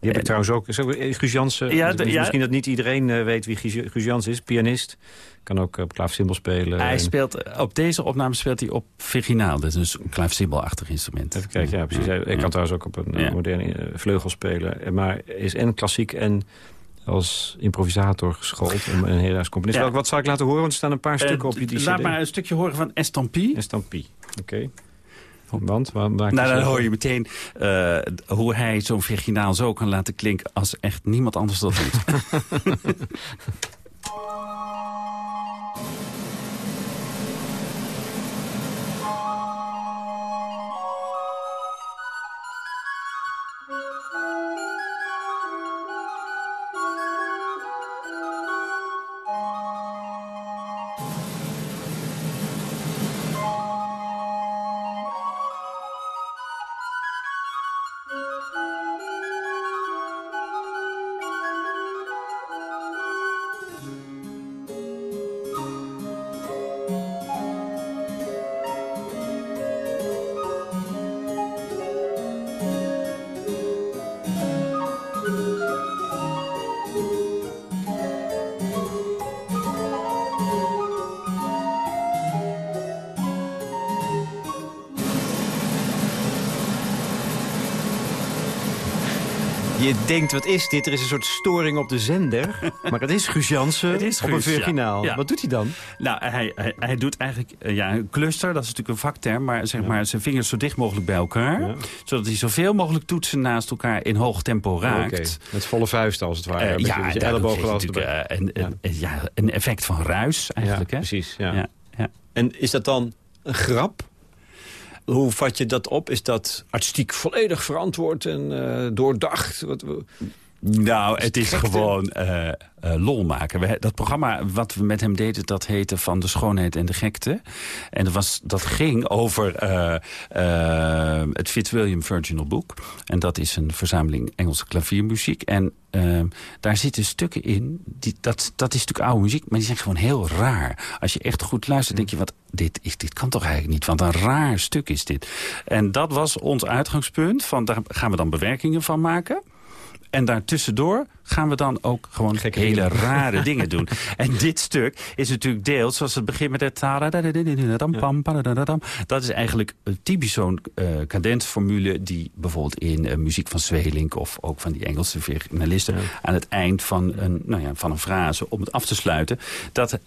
Die heb ik trouwens ook. Zo, eh, Guus Jansen, Ja, de- ja. misschien dat niet iedereen eh, weet wie Guus Guus Jansen is. Pianist. Kan ook op klaafsymbol spelen. Hij speelt, op deze opname speelt hij op virginaal. Dat is een klaafsymbolachtig instrument. Even kijken, ja precies. Hij Ja. kan trouwens ook op een moderne vleugel spelen. Maar is en klassiek en als improvisator geschoold. En een helaas componist. Ja. Wat zal ik laten horen? Want er staan een paar Eh, stukken op je die Laat maar een stukje horen van Estampie. Estampie. Oké. Want? Waar, waar Nou, dan hoor je meteen eh, hoe hij zo'n virginaal zo kan laten klinken... als echt niemand anders dat doet. denkt, wat is dit? Er is een soort storing op de zender. maar het is Guus Jansen Het is op een Guus, ja. virginaal. Ja. Wat doet hij dan? Nou, hij, hij, hij doet eigenlijk eh, ja, een cluster, dat is natuurlijk een vakterm... maar, zeg maar zijn vingers zo dicht mogelijk bij elkaar... Zodat hij zoveel mogelijk toetsen naast elkaar in hoog tempo raakt. Met volle vuisten als het ware. Eh, Met ja, je erbij. eh, een, een, ja, een effect van ruis eigenlijk. hè? precies. Ja. En is dat dan een grap? Hoe vat je dat op? Is dat artistiek volledig verantwoord en eh, doordacht? Wat, Nou, het is gewoon eh, eh, lol maken. We, dat programma wat we met hem deden, dat heette Van de Schoonheid en de Gekte. En dat, was, dat ging over eh, het Fitzwilliam Virginal Book. En dat is een verzameling Engelse klaviermuziek. En eh, daar zitten stukken in, die, dat, dat is natuurlijk oude muziek, maar die zijn gewoon heel raar. Als je echt goed luistert, denk je, wat, dit, is, dit kan toch eigenlijk niet? Want een raar stuk is dit. En dat was ons uitgangspunt, van daar gaan we dan bewerkingen van maken... En daartussendoor gaan we dan ook gewoon Gekke hele dingen. rare dingen doen. En dit stuk is natuurlijk deels zoals het begint met het... Dat is eigenlijk eh, typisch zo'n cadensformule... die bijvoorbeeld in eh, muziek van Zwelink... of ook van die Engelse virginalisten... aan het eind van een, nou ja, van een frase, om het af te sluiten... Dat hij-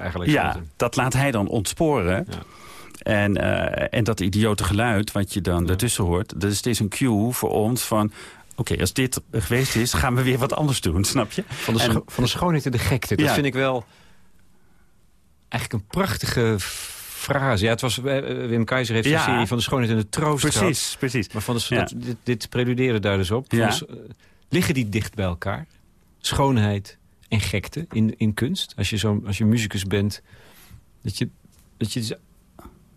eigenlijk. Ja, dat laat hij dan ontsporen. Ja. En, eh, en dat idiote geluid wat je dan daartussen hoort... dat is steeds een cue voor ons van... Oké, als dit geweest is, gaan we weer wat anders doen, snap je? Van de, En- van de schoonheid en de gekte. Dat Ja. vind ik wel eigenlijk een prachtige frase. Ja, het was, eh, eh, Wim Keizer heeft Ja. een serie van de schoonheid en de troost gehad. Precies, precies. Maar van de, Ja. dit, dit preludeerde daar dus op. Ja. de eh, liggen die dicht bij elkaar? Schoonheid en gekte in, in kunst. Als je, zo, als je muzikus bent, dat je, dat je ze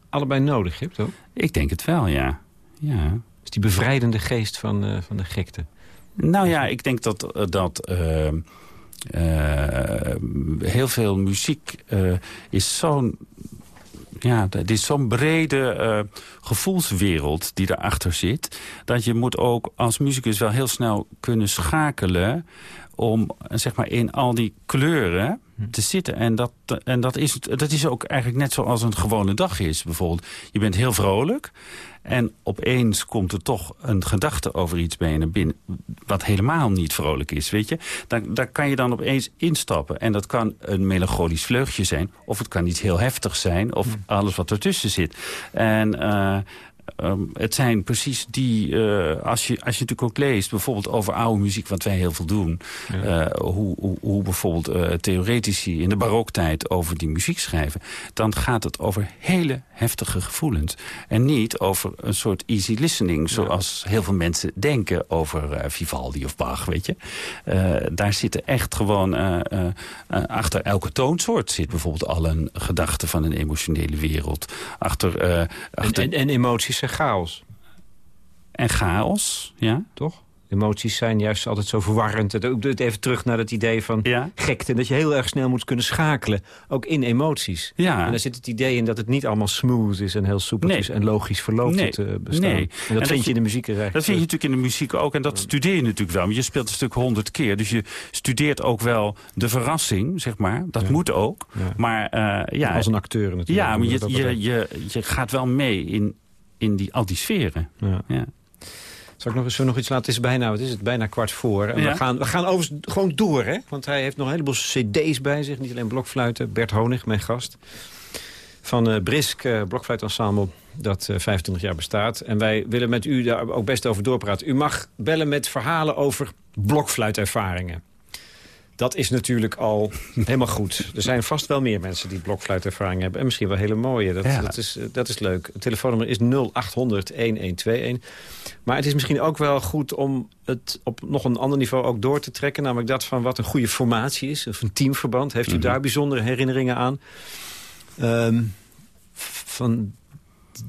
allebei nodig hebt ook. Ik denk het wel, ja. ja. Dus die bevrijdende geest van, eh, van de gekte. Nou ja, ik denk dat, eh, dat eh, heel veel muziek is zo'n... Ja, het is zo'n brede gevoelswereld die erachter zit... dat je moet ook als muzikus wel heel snel kunnen schakelen... om zeg maar in al die kleuren te zitten. En, dat, en dat, is, dat is ook eigenlijk net zoals een gewone dag is. Bijvoorbeeld, je bent heel vrolijk... En opeens komt er toch een gedachte over iets bij je binnen... wat helemaal niet vrolijk is, weet je. Daar, daar kan je dan opeens instappen. En dat kan een melancholisch vleugje zijn... of het kan iets heel heftig zijn... of alles wat ertussen zit. En... eh, ehm, het zijn precies die... eh, als, je, als je natuurlijk ook leest, bijvoorbeeld over oude muziek... wat wij heel veel doen... eh, hoe, hoe, hoe bijvoorbeeld eh, theoretici in de baroktijd over die muziek schrijven... dan gaat het over hele heftige gevoelens. En niet over een soort easy listening... zoals heel veel mensen denken over Vivaldi of Bach, weet je. Daar zitten echt gewoon... achter elke toonsoort zit bijvoorbeeld al een gedachte van een emotionele wereld. Achter, En, achter en, en emoties zijn chaos, en chaos, ja. toch? Emoties zijn juist altijd zo verwarrend. Even terug naar het idee van Ja. gekte. Dat je heel erg snel moet kunnen schakelen. Ook in emoties. Ja. En daar zit het idee in dat het niet allemaal smooth is... en heel soepeltjes Nee. en logisch verloopt Nee. het bestaan. Nee. En En dat dat vind je- je in de muziek eigenlijk Dat vind je natuurlijk in de muziek ook. En dat studeer je natuurlijk wel. Maar je speelt een stuk honderd keer. Dus je studeert ook wel de verrassing, zeg maar. Dat Ja. moet ook. Ja. Maar eh, ja, Als een acteur natuurlijk. ja, maar je, je, je, je gaat wel mee in, in die, al die sferen. Ja. Ja. Zal ik nog eens nog iets laten? Het is bijna, het is het bijna kwart voor. En Ja. we gaan, we gaan overigens gewoon door, hè? Want hij heeft nog een heleboel cd's bij zich. Niet alleen blokfluiten. Bert Honig, mijn gast. Van eh Brisk eh Blokfluitensemble, dat eh 25 jaar bestaat. En wij willen met u daar ook best over doorpraten. U mag bellen met verhalen over blokfluitervaringen. Dat is natuurlijk al helemaal goed. Er zijn vast wel meer mensen die blokfluitervaring hebben. En misschien wel hele mooie. Dat, Ja. dat, is, eh, dat is leuk. Het telefoonnummer is 0800 1121. Maar het is misschien ook wel goed om het op nog een ander niveau ook door te trekken. Namelijk dat van wat een goede formatie is. Of een teamverband. Heeft u daar bijzondere herinneringen aan? Ehm, van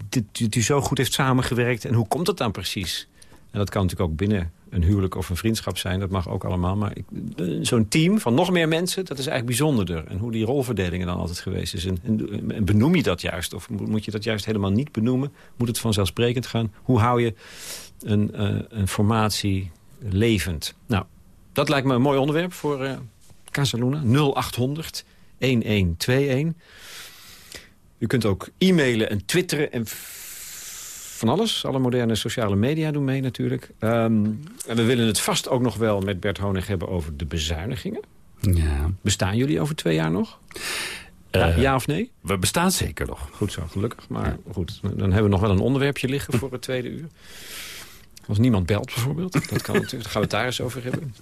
dat dat u zo goed heeft samengewerkt. En hoe komt het dan precies? En dat kan natuurlijk ook binnen een huwelijk of een vriendschap zijn. Dat mag ook allemaal. Maar zo'n team van nog meer mensen, dat is eigenlijk bijzonderder. En hoe die rolverdelingen dan altijd geweest is. En, en, en benoem je dat juist? Of moet je dat juist helemaal niet benoemen? Moet het vanzelfsprekend gaan? Hoe hou je een, eh, een formatie levend? Nou, dat lijkt me een mooi onderwerp voor eh Casaluna. 0800 1121. U kunt ook e-mailen en twitteren en van alles. Alle moderne sociale media doen mee natuurlijk. Ehm, en we willen het vast ook nog wel met Bert Honig hebben over de bezuinigingen. Ja. Bestaan jullie over twee jaar nog? Ja, Eh, ja of nee? We bestaan zeker nog. Goed zo, gelukkig. Maar goed, dan hebben we nog wel een onderwerpje liggen voor het tweede uur. Als niemand belt bijvoorbeeld. Dat kan natuurlijk. Daar gaan we het daar eens over hebben.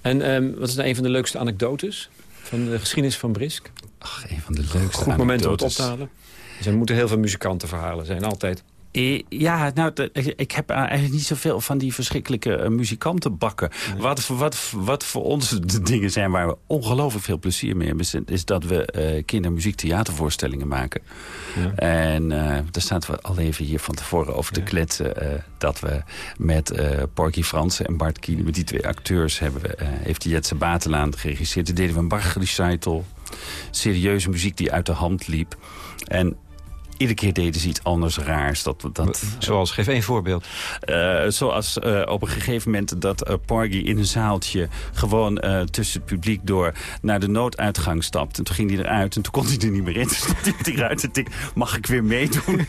En ehm, wat is nou een van de leukste anekdotes van de geschiedenis van Brisk? Ach, een van de leukste Goed moment om het op anekdotes. te halen. Dus er moeten heel veel muzikantenverhalen zijn, altijd. Eh, Ja, nou, ik heb eigenlijk niet zoveel van die verschrikkelijke eh, muzikantenbakken. Wat, voor- wat, wat voor ons de dingen zijn waar we ongelooflijk veel plezier mee hebben... is, dat we eh kindermuziektheatervoorstellingen maken. En eh daar staat we al even hier van tevoren over te kletsen... eh, dat we met eh Porky Fransen en Bart Kiene... met die twee acteurs hebben we, eh, heeft Jetse Batelaan geregisseerd. Toen deden we een Bach-recital. Serieuze muziek die uit de hand liep. En... Iedere keer deden ze iets anders raars. Dat, dat, Zoals, geef één voorbeeld. eh, zoals eh, op een gegeven moment dat eh, Porgy in een zaaltje... gewoon tussen het publiek door naar de nooduitgang stapt. En toen ging hij eruit en toen kon hij er niet meer in. Toen stond hij eruit en ik mag ik weer meedoen?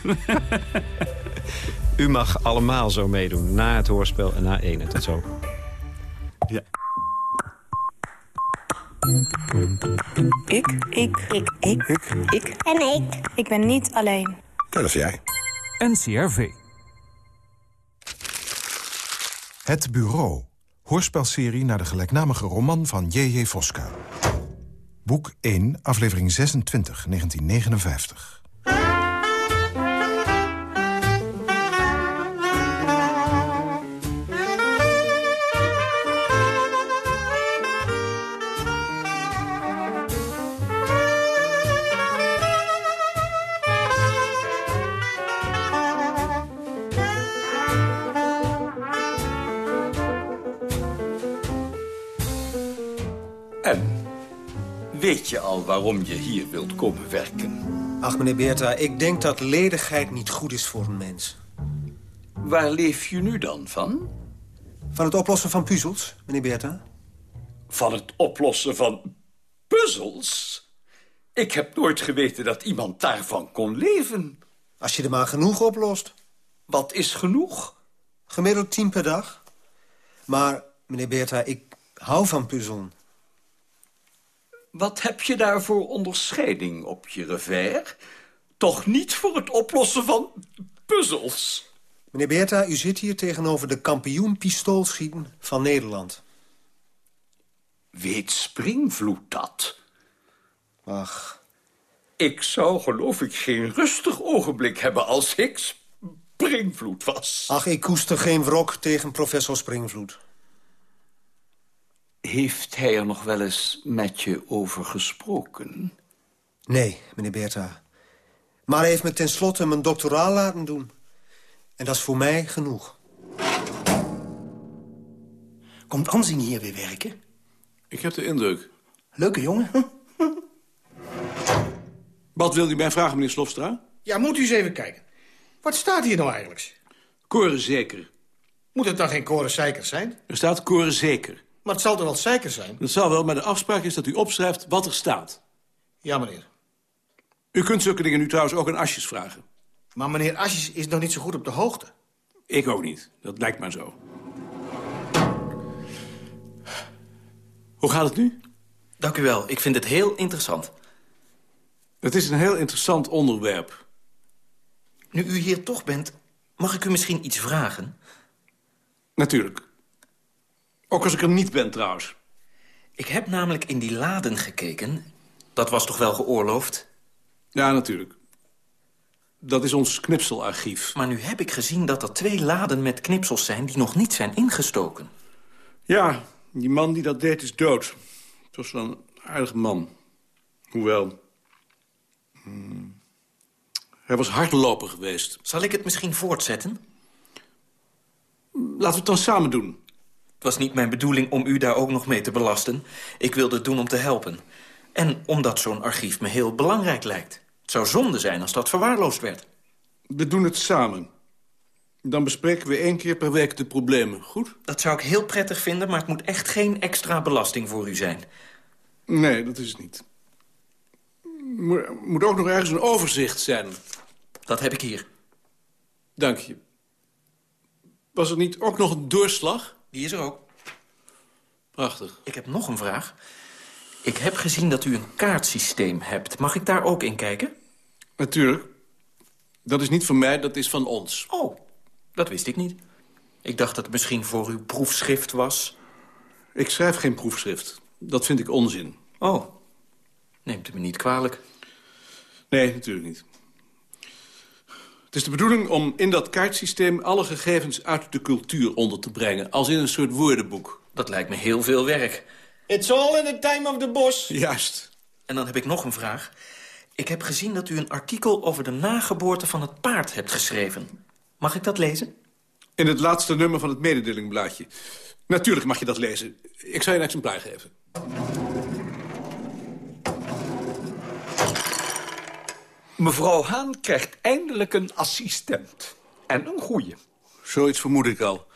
U mag allemaal zo meedoen, na het hoorspel en na één. Tot zo. Ja. Ik. Ik. Ik. Ik. Ik. En ik. Ik ben niet alleen. Dat is jij. NCRV. Het Bureau. Hoorspelserie naar de gelijknamige roman van J.J. Voska. Boek 1, aflevering 26, 1959. Weet je al waarom je hier wilt komen werken? Ach, meneer Beerta, ik denk dat ledigheid niet goed is voor een mens. Waar leef je nu dan van? Van het oplossen van puzzels, meneer Beerta? Van het oplossen van puzzels? Ik heb nooit geweten dat iemand daarvan kon leven. Als je er maar genoeg oplost. Wat is genoeg? Gemiddeld tien per dag. Maar, meneer Beerta, ik hou van puzzelen. Wat heb je daar voor onderscheiding op je revers? Toch niet voor het oplossen van puzzels. Meneer Beerta, u zit hier tegenover de kampioen pistoolschieten van Nederland. Weet Springvloed dat? Ach. Ik zou geloof ik geen rustig ogenblik hebben als ik Springvloed was. Ach, ik koester geen wrok tegen professor Springvloed. Heeft hij er nog wel eens met je over gesproken? Nee, meneer Beerta. Maar hij heeft me tenslotte mijn doctoraal laten doen. En dat is voor mij genoeg. Komt Ansing hier weer werken? Ik heb de indruk. Leuke jongen. Wat wil u mij vragen, meneer Slofstra? Ja, moet u eens even kijken. Wat staat hier nou eigenlijk? Koren zeker. Moet het dan geen koren zeikers zijn? Er staat koren zeker. Maar het zal toch wel zeikers zijn? Dat zal wel, maar de afspraak is dat u opschrijft wat er staat. Ja, meneer. U kunt zulke dingen nu trouwens ook aan Asjes vragen. Maar meneer Asjes is nog niet zo goed op de hoogte. Ik ook niet. Dat lijkt maar zo. Hoe gaat het nu? Dank u wel. Ik vind het heel interessant. Het is een heel interessant onderwerp. Nu u hier toch bent, mag ik u misschien iets vragen? Natuurlijk. Ook als ik er niet ben, trouwens. Ik heb namelijk in die laden gekeken. Dat was toch wel geoorloofd? Ja, natuurlijk. Dat is ons knipselarchief. Maar nu heb ik gezien dat er twee laden met knipsels zijn... die nog niet zijn ingestoken. Ja, die man die dat deed is dood. Het was wel een aardige man. Hoewel... hmm, hij was hardloper geweest. Zal ik het misschien voortzetten? Laten we het dan samen doen. Het was niet mijn bedoeling om u daar ook nog mee te belasten. Ik wilde het doen om te helpen. En omdat zo'n archief me heel belangrijk lijkt. Het zou zonde zijn als dat verwaarloosd werd. We doen het samen. Dan bespreken we één keer per week de problemen, goed? Dat zou ik heel prettig vinden, maar het moet echt geen extra belasting voor u zijn. Nee, dat is het niet. Er moet ook nog ergens een overzicht zijn. Dat heb ik hier. Dank je. Was er niet ook nog een doorslag? Die is er ook. Prachtig. Ik heb nog een vraag. Ik heb gezien dat u een kaartsysteem hebt. Mag ik daar ook in kijken? Natuurlijk. Dat is niet van mij, dat is van ons. Oh, dat wist ik niet. Ik dacht dat het misschien voor uw proefschrift was. Ik schrijf geen proefschrift. Dat vind ik onzin. Oh, neemt u me niet kwalijk. Nee, natuurlijk niet. Het is de bedoeling om in dat kaartsysteem alle gegevens uit de cultuur onder te brengen. Als in een soort woordenboek. Dat lijkt me heel veel werk. It's all in the time of the boss. Juist. En dan heb ik nog een vraag. Ik heb gezien dat u een artikel over de nageboorte van het paard hebt geschreven. Mag ik dat lezen? In het laatste nummer van het mededelingblaadje. Natuurlijk mag je dat lezen. Ik zal je een exemplaar geven. Mevrouw Haan krijgt eindelijk een assistent. En een goeie. Zoiets vermoed ik al.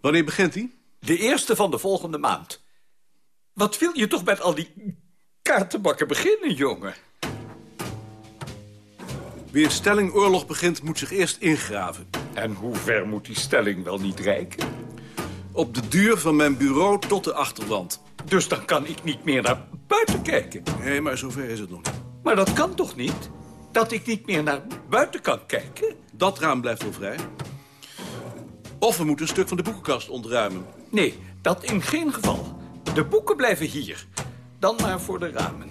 Wanneer begint hij? De eerste van de volgende maand. Wat wil je toch met al die kaartenbakken beginnen, jongen? Wie een stelling oorlog begint, moet zich eerst ingraven. En hoe ver moet die stelling wel niet reiken? Op de duur van mijn bureau tot de achterwand. Dus dan kan ik niet meer naar buiten kijken. Nee, maar zover is het nog niet. Maar dat kan toch niet? Dat ik niet meer naar buiten kan kijken? Dat raam blijft wel vrij. Of we moeten een stuk van de boekenkast ontruimen. Nee, dat in geen geval. De boeken blijven hier. Dan maar voor de ramen.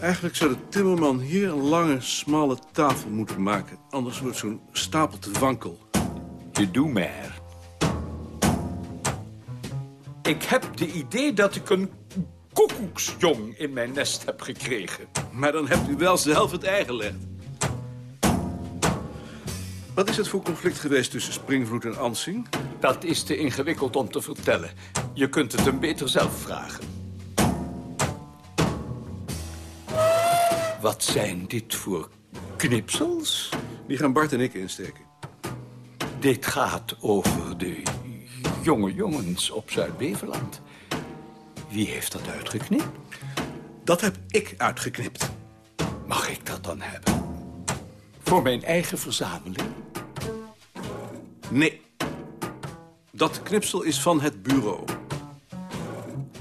Eigenlijk zou de timmerman hier een lange, smalle tafel moeten maken. Anders wordt zo'n stapel te wankel. Je doet maar. Ik heb de idee dat ik een koekoeksjong in mijn nest heb gekregen. Maar dan hebt u wel zelf het ei gelegd. Wat is het voor conflict geweest tussen Springvloed en Ansing? Dat is te ingewikkeld om te vertellen. Je kunt het hem beter zelf vragen. Wat zijn dit voor knipsels? Die gaan Bart en ik insteken. Dit gaat over de jonge jongens op Zuid-Beveland. Wie heeft dat uitgeknipt? Dat heb ik uitgeknipt. Mag ik dat dan hebben? Voor mijn eigen verzameling? Nee. Dat knipsel is van het bureau.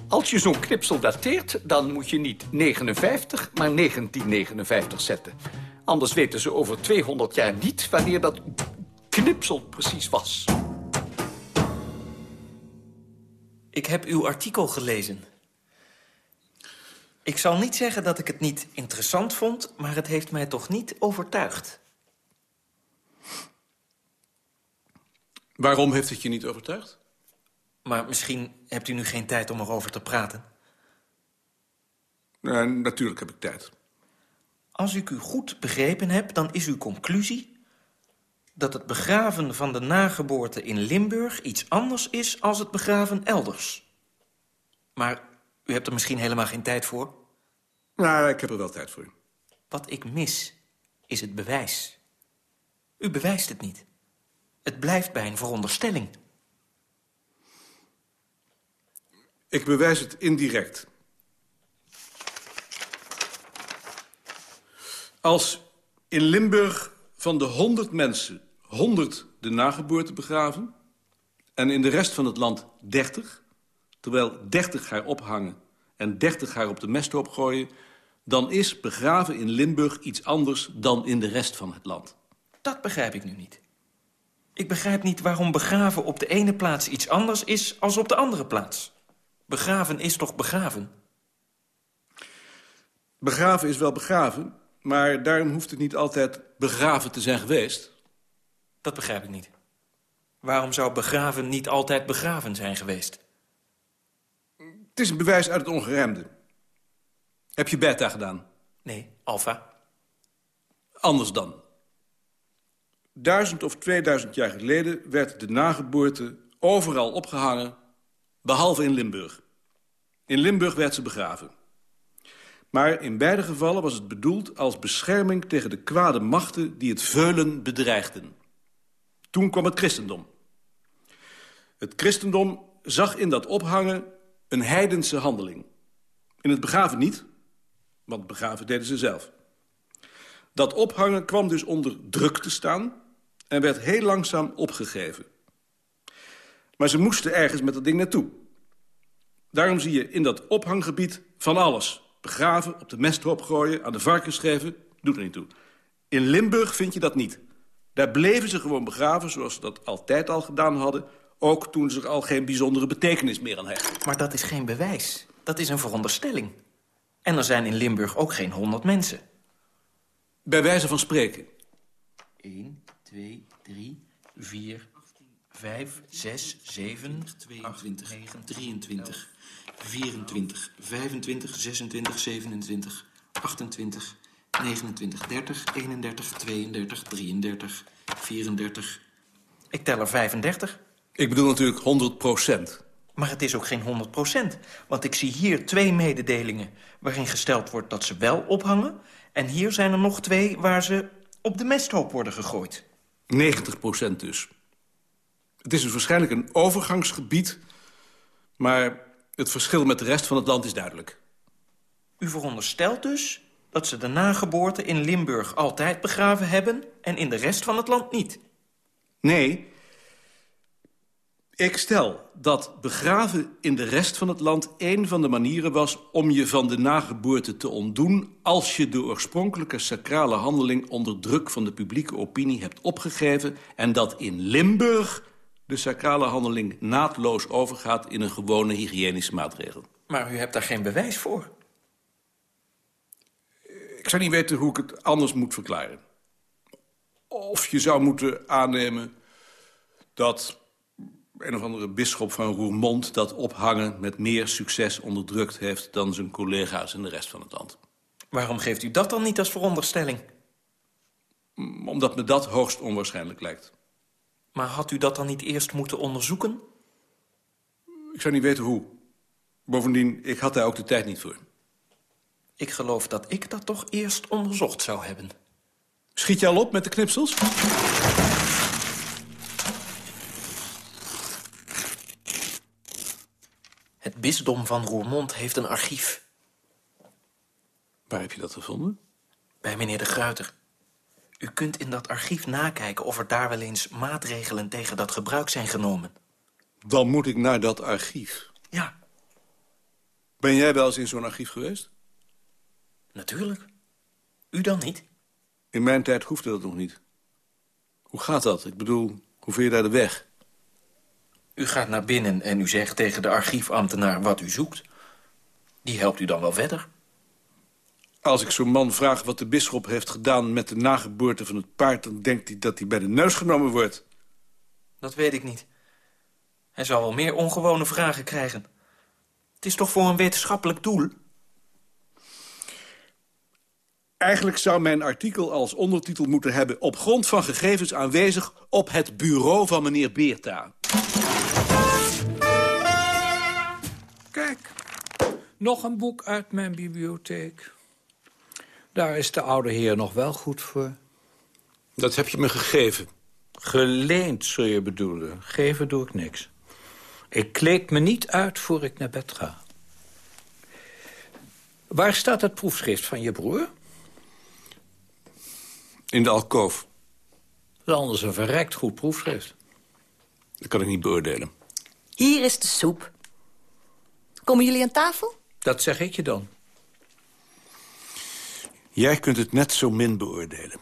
Als je zo'n knipsel dateert, dan moet je niet 59, maar 1959 zetten. Anders weten ze over 200 jaar niet wanneer dat knipsel precies was. Ik heb uw artikel gelezen. Ik zal niet zeggen dat ik het niet interessant vond... maar het heeft mij toch niet overtuigd. Waarom heeft het je niet overtuigd? Maar misschien hebt u nu geen tijd om erover te praten. Nee, natuurlijk heb ik tijd. Als ik u goed begrepen heb, dan is uw conclusie... dat het begraven van de nageboorte in Limburg iets anders is... als het begraven elders. Maar u hebt er misschien helemaal geen tijd voor? Nou, ik heb er wel tijd voor. Wat ik mis, is het bewijs. U bewijst het niet. Het blijft bij een veronderstelling. Ik bewijs het indirect. Als in Limburg van de 100 mensen 100 de nageboorte begraven... en in de rest van het land 30, terwijl 30 haar ophangen... en 30 haar op de mesthoop gooien... dan is begraven in Limburg iets anders dan in de rest van het land. Dat begrijp ik nu niet. Ik begrijp niet waarom begraven op de ene plaats iets anders is... als op de andere plaats. Begraven is toch begraven? Begraven is wel begraven, maar daarom hoeft het niet altijd begraven te zijn geweest. Dat begrijp ik niet. Waarom zou begraven niet altijd begraven zijn geweest? Het is een bewijs uit het ongeremde. Heb je beta gedaan? Nee, alfa. Anders dan. Duizend of tweeduizend jaar geleden werd de nageboorte overal opgehangen, behalve in Limburg. In Limburg werd ze begraven. Maar in beide gevallen was het bedoeld als bescherming tegen de kwade machten die het veulen bedreigden. Toen kwam het christendom. Het christendom zag in dat ophangen een heidense handeling. In het begraven niet, want begraven deden ze zelf. Dat ophangen kwam dus onder druk te staan en werd heel langzaam opgegeven. Maar ze moesten ergens met dat ding naartoe. Daarom zie je in dat ophanggebied van alles. Begraven, op de mesthoop gooien, aan de varkens geven, doet er niet toe. In Limburg vind je dat niet. Daar bleven ze gewoon begraven zoals ze dat altijd al gedaan hadden... ook toen ze er al geen bijzondere betekenis meer aan hechten. Maar dat is geen bewijs. Dat is een veronderstelling. En er zijn in Limburg ook geen honderd mensen. Bij wijze van spreken. 1, 2, 3, 4, 5, 6, 7, 22, 9, 23, 24, 25, 26, 27, 28, 29, 30, 31, 32, 33, 34. Ik tel er 35. Ik bedoel natuurlijk 100 procent. Maar het is ook geen 100 procent. Want ik zie hier twee mededelingen waarin gesteld wordt dat ze wel ophangen... en hier zijn er nog twee waar ze op de mesthoop worden gegooid. 90 procent dus. Het is dus waarschijnlijk een overgangsgebied... maar het verschil met de rest van het land is duidelijk. U veronderstelt dus dat ze de nageboorte in Limburg altijd begraven hebben... en in de rest van het land niet? Nee. Ik stel dat begraven in de rest van het land... een van de manieren was om je van de nageboorte te ontdoen... als je de oorspronkelijke sacrale handeling... onder druk van de publieke opinie hebt opgegeven... en dat in Limburg de sacrale handeling naadloos overgaat... in een gewone hygiënische maatregel. Maar u hebt daar geen bewijs voor. Ik zou niet weten hoe ik het anders moet verklaren. Of je zou moeten aannemen dat een of andere bisschop van Roermond... dat ophangen met meer succes onderdrukt heeft... dan zijn collega's in de rest van het land. Waarom geeft u dat dan niet als veronderstelling? Omdat me dat hoogst onwaarschijnlijk lijkt. Maar had u dat dan niet eerst moeten onderzoeken? Ik zou niet weten hoe. Bovendien, ik had daar ook de tijd niet voor. Ik geloof dat ik dat toch eerst onderzocht zou hebben. Schiet je al op met de knipsels? Het bisdom van Roermond heeft een archief. Waar heb je dat gevonden? Bij meneer de Gruiter. U kunt in dat archief nakijken of er daar wel eens maatregelen tegen dat gebruik zijn genomen. Dan moet ik naar dat archief. Ja. Ben jij wel eens in zo'n archief geweest? Natuurlijk. U dan niet? In mijn tijd hoefde dat nog niet. Hoe gaat dat? Ik bedoel, hoe vind je daar de weg? U gaat naar binnen en u zegt tegen de archiefambtenaar wat u zoekt. Die helpt u dan wel verder. Als ik zo'n man vraag wat de bisschop heeft gedaan met de nageboorte van het paard... dan denkt hij dat hij bij de neus genomen wordt. Dat weet ik niet. Hij zal wel meer ongewone vragen krijgen. Het is toch voor een wetenschappelijk doel? Eigenlijk zou mijn artikel als ondertitel moeten hebben... op grond van gegevens aanwezig op het bureau van meneer Beerta. Nog een boek uit mijn bibliotheek. Daar is de oude heer nog wel goed voor. Dat heb je me gegeven. Geleend, zul je bedoelen. Geven doe ik niks. Ik kleed me niet uit voor ik naar bed ga. Waar staat het proefschrift van je broer? In de alkoof. Dat is anders een verrekt goed proefschrift. Dat kan ik niet beoordelen. Hier is de soep. Komen jullie aan tafel? Dat zeg ik je dan. Jij kunt het net zo min beoordelen.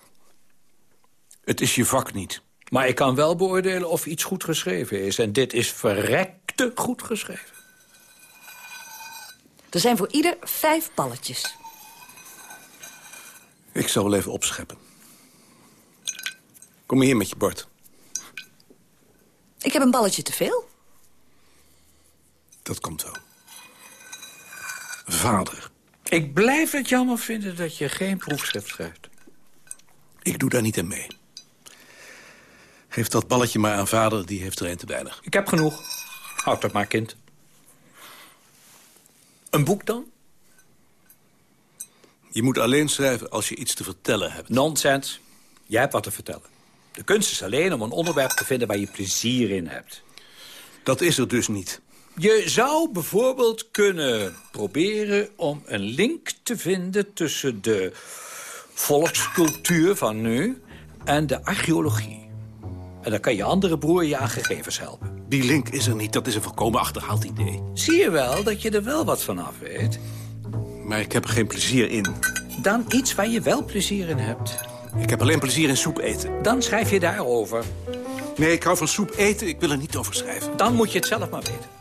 Het is je vak niet. Maar ik kan wel beoordelen of iets goed geschreven is. En dit is verrekte goed geschreven. Er zijn voor ieder vijf balletjes. Ik zal wel even opscheppen. Kom maar hier met je bord. Ik heb een balletje te veel. Dat komt wel. Vader. Ik blijf het jammer vinden dat je geen proefschrift schrijft. Ik doe daar niet aan mee. Geef dat balletje maar aan vader, die heeft er een te weinig. Ik heb genoeg. Houd dat maar, kind. Een boek dan? Je moet alleen schrijven als je iets te vertellen hebt. Nonsens. Jij hebt wat te vertellen. De kunst is alleen om een onderwerp te vinden waar je plezier in hebt. Dat is er dus niet. Je zou bijvoorbeeld kunnen proberen om een link te vinden... tussen de volkscultuur van nu en de archeologie. En dan kan je andere broer je aan gegevens helpen. Die link is er niet, dat is een volkomen achterhaald idee. Zie je wel dat je er wel wat van af weet? Maar ik heb er geen plezier in. Dan iets waar je wel plezier in hebt. Ik heb alleen plezier in soep eten. Dan schrijf je daarover. Nee, ik hou van soep eten, ik wil er niet over schrijven. Dan moet je het zelf maar weten.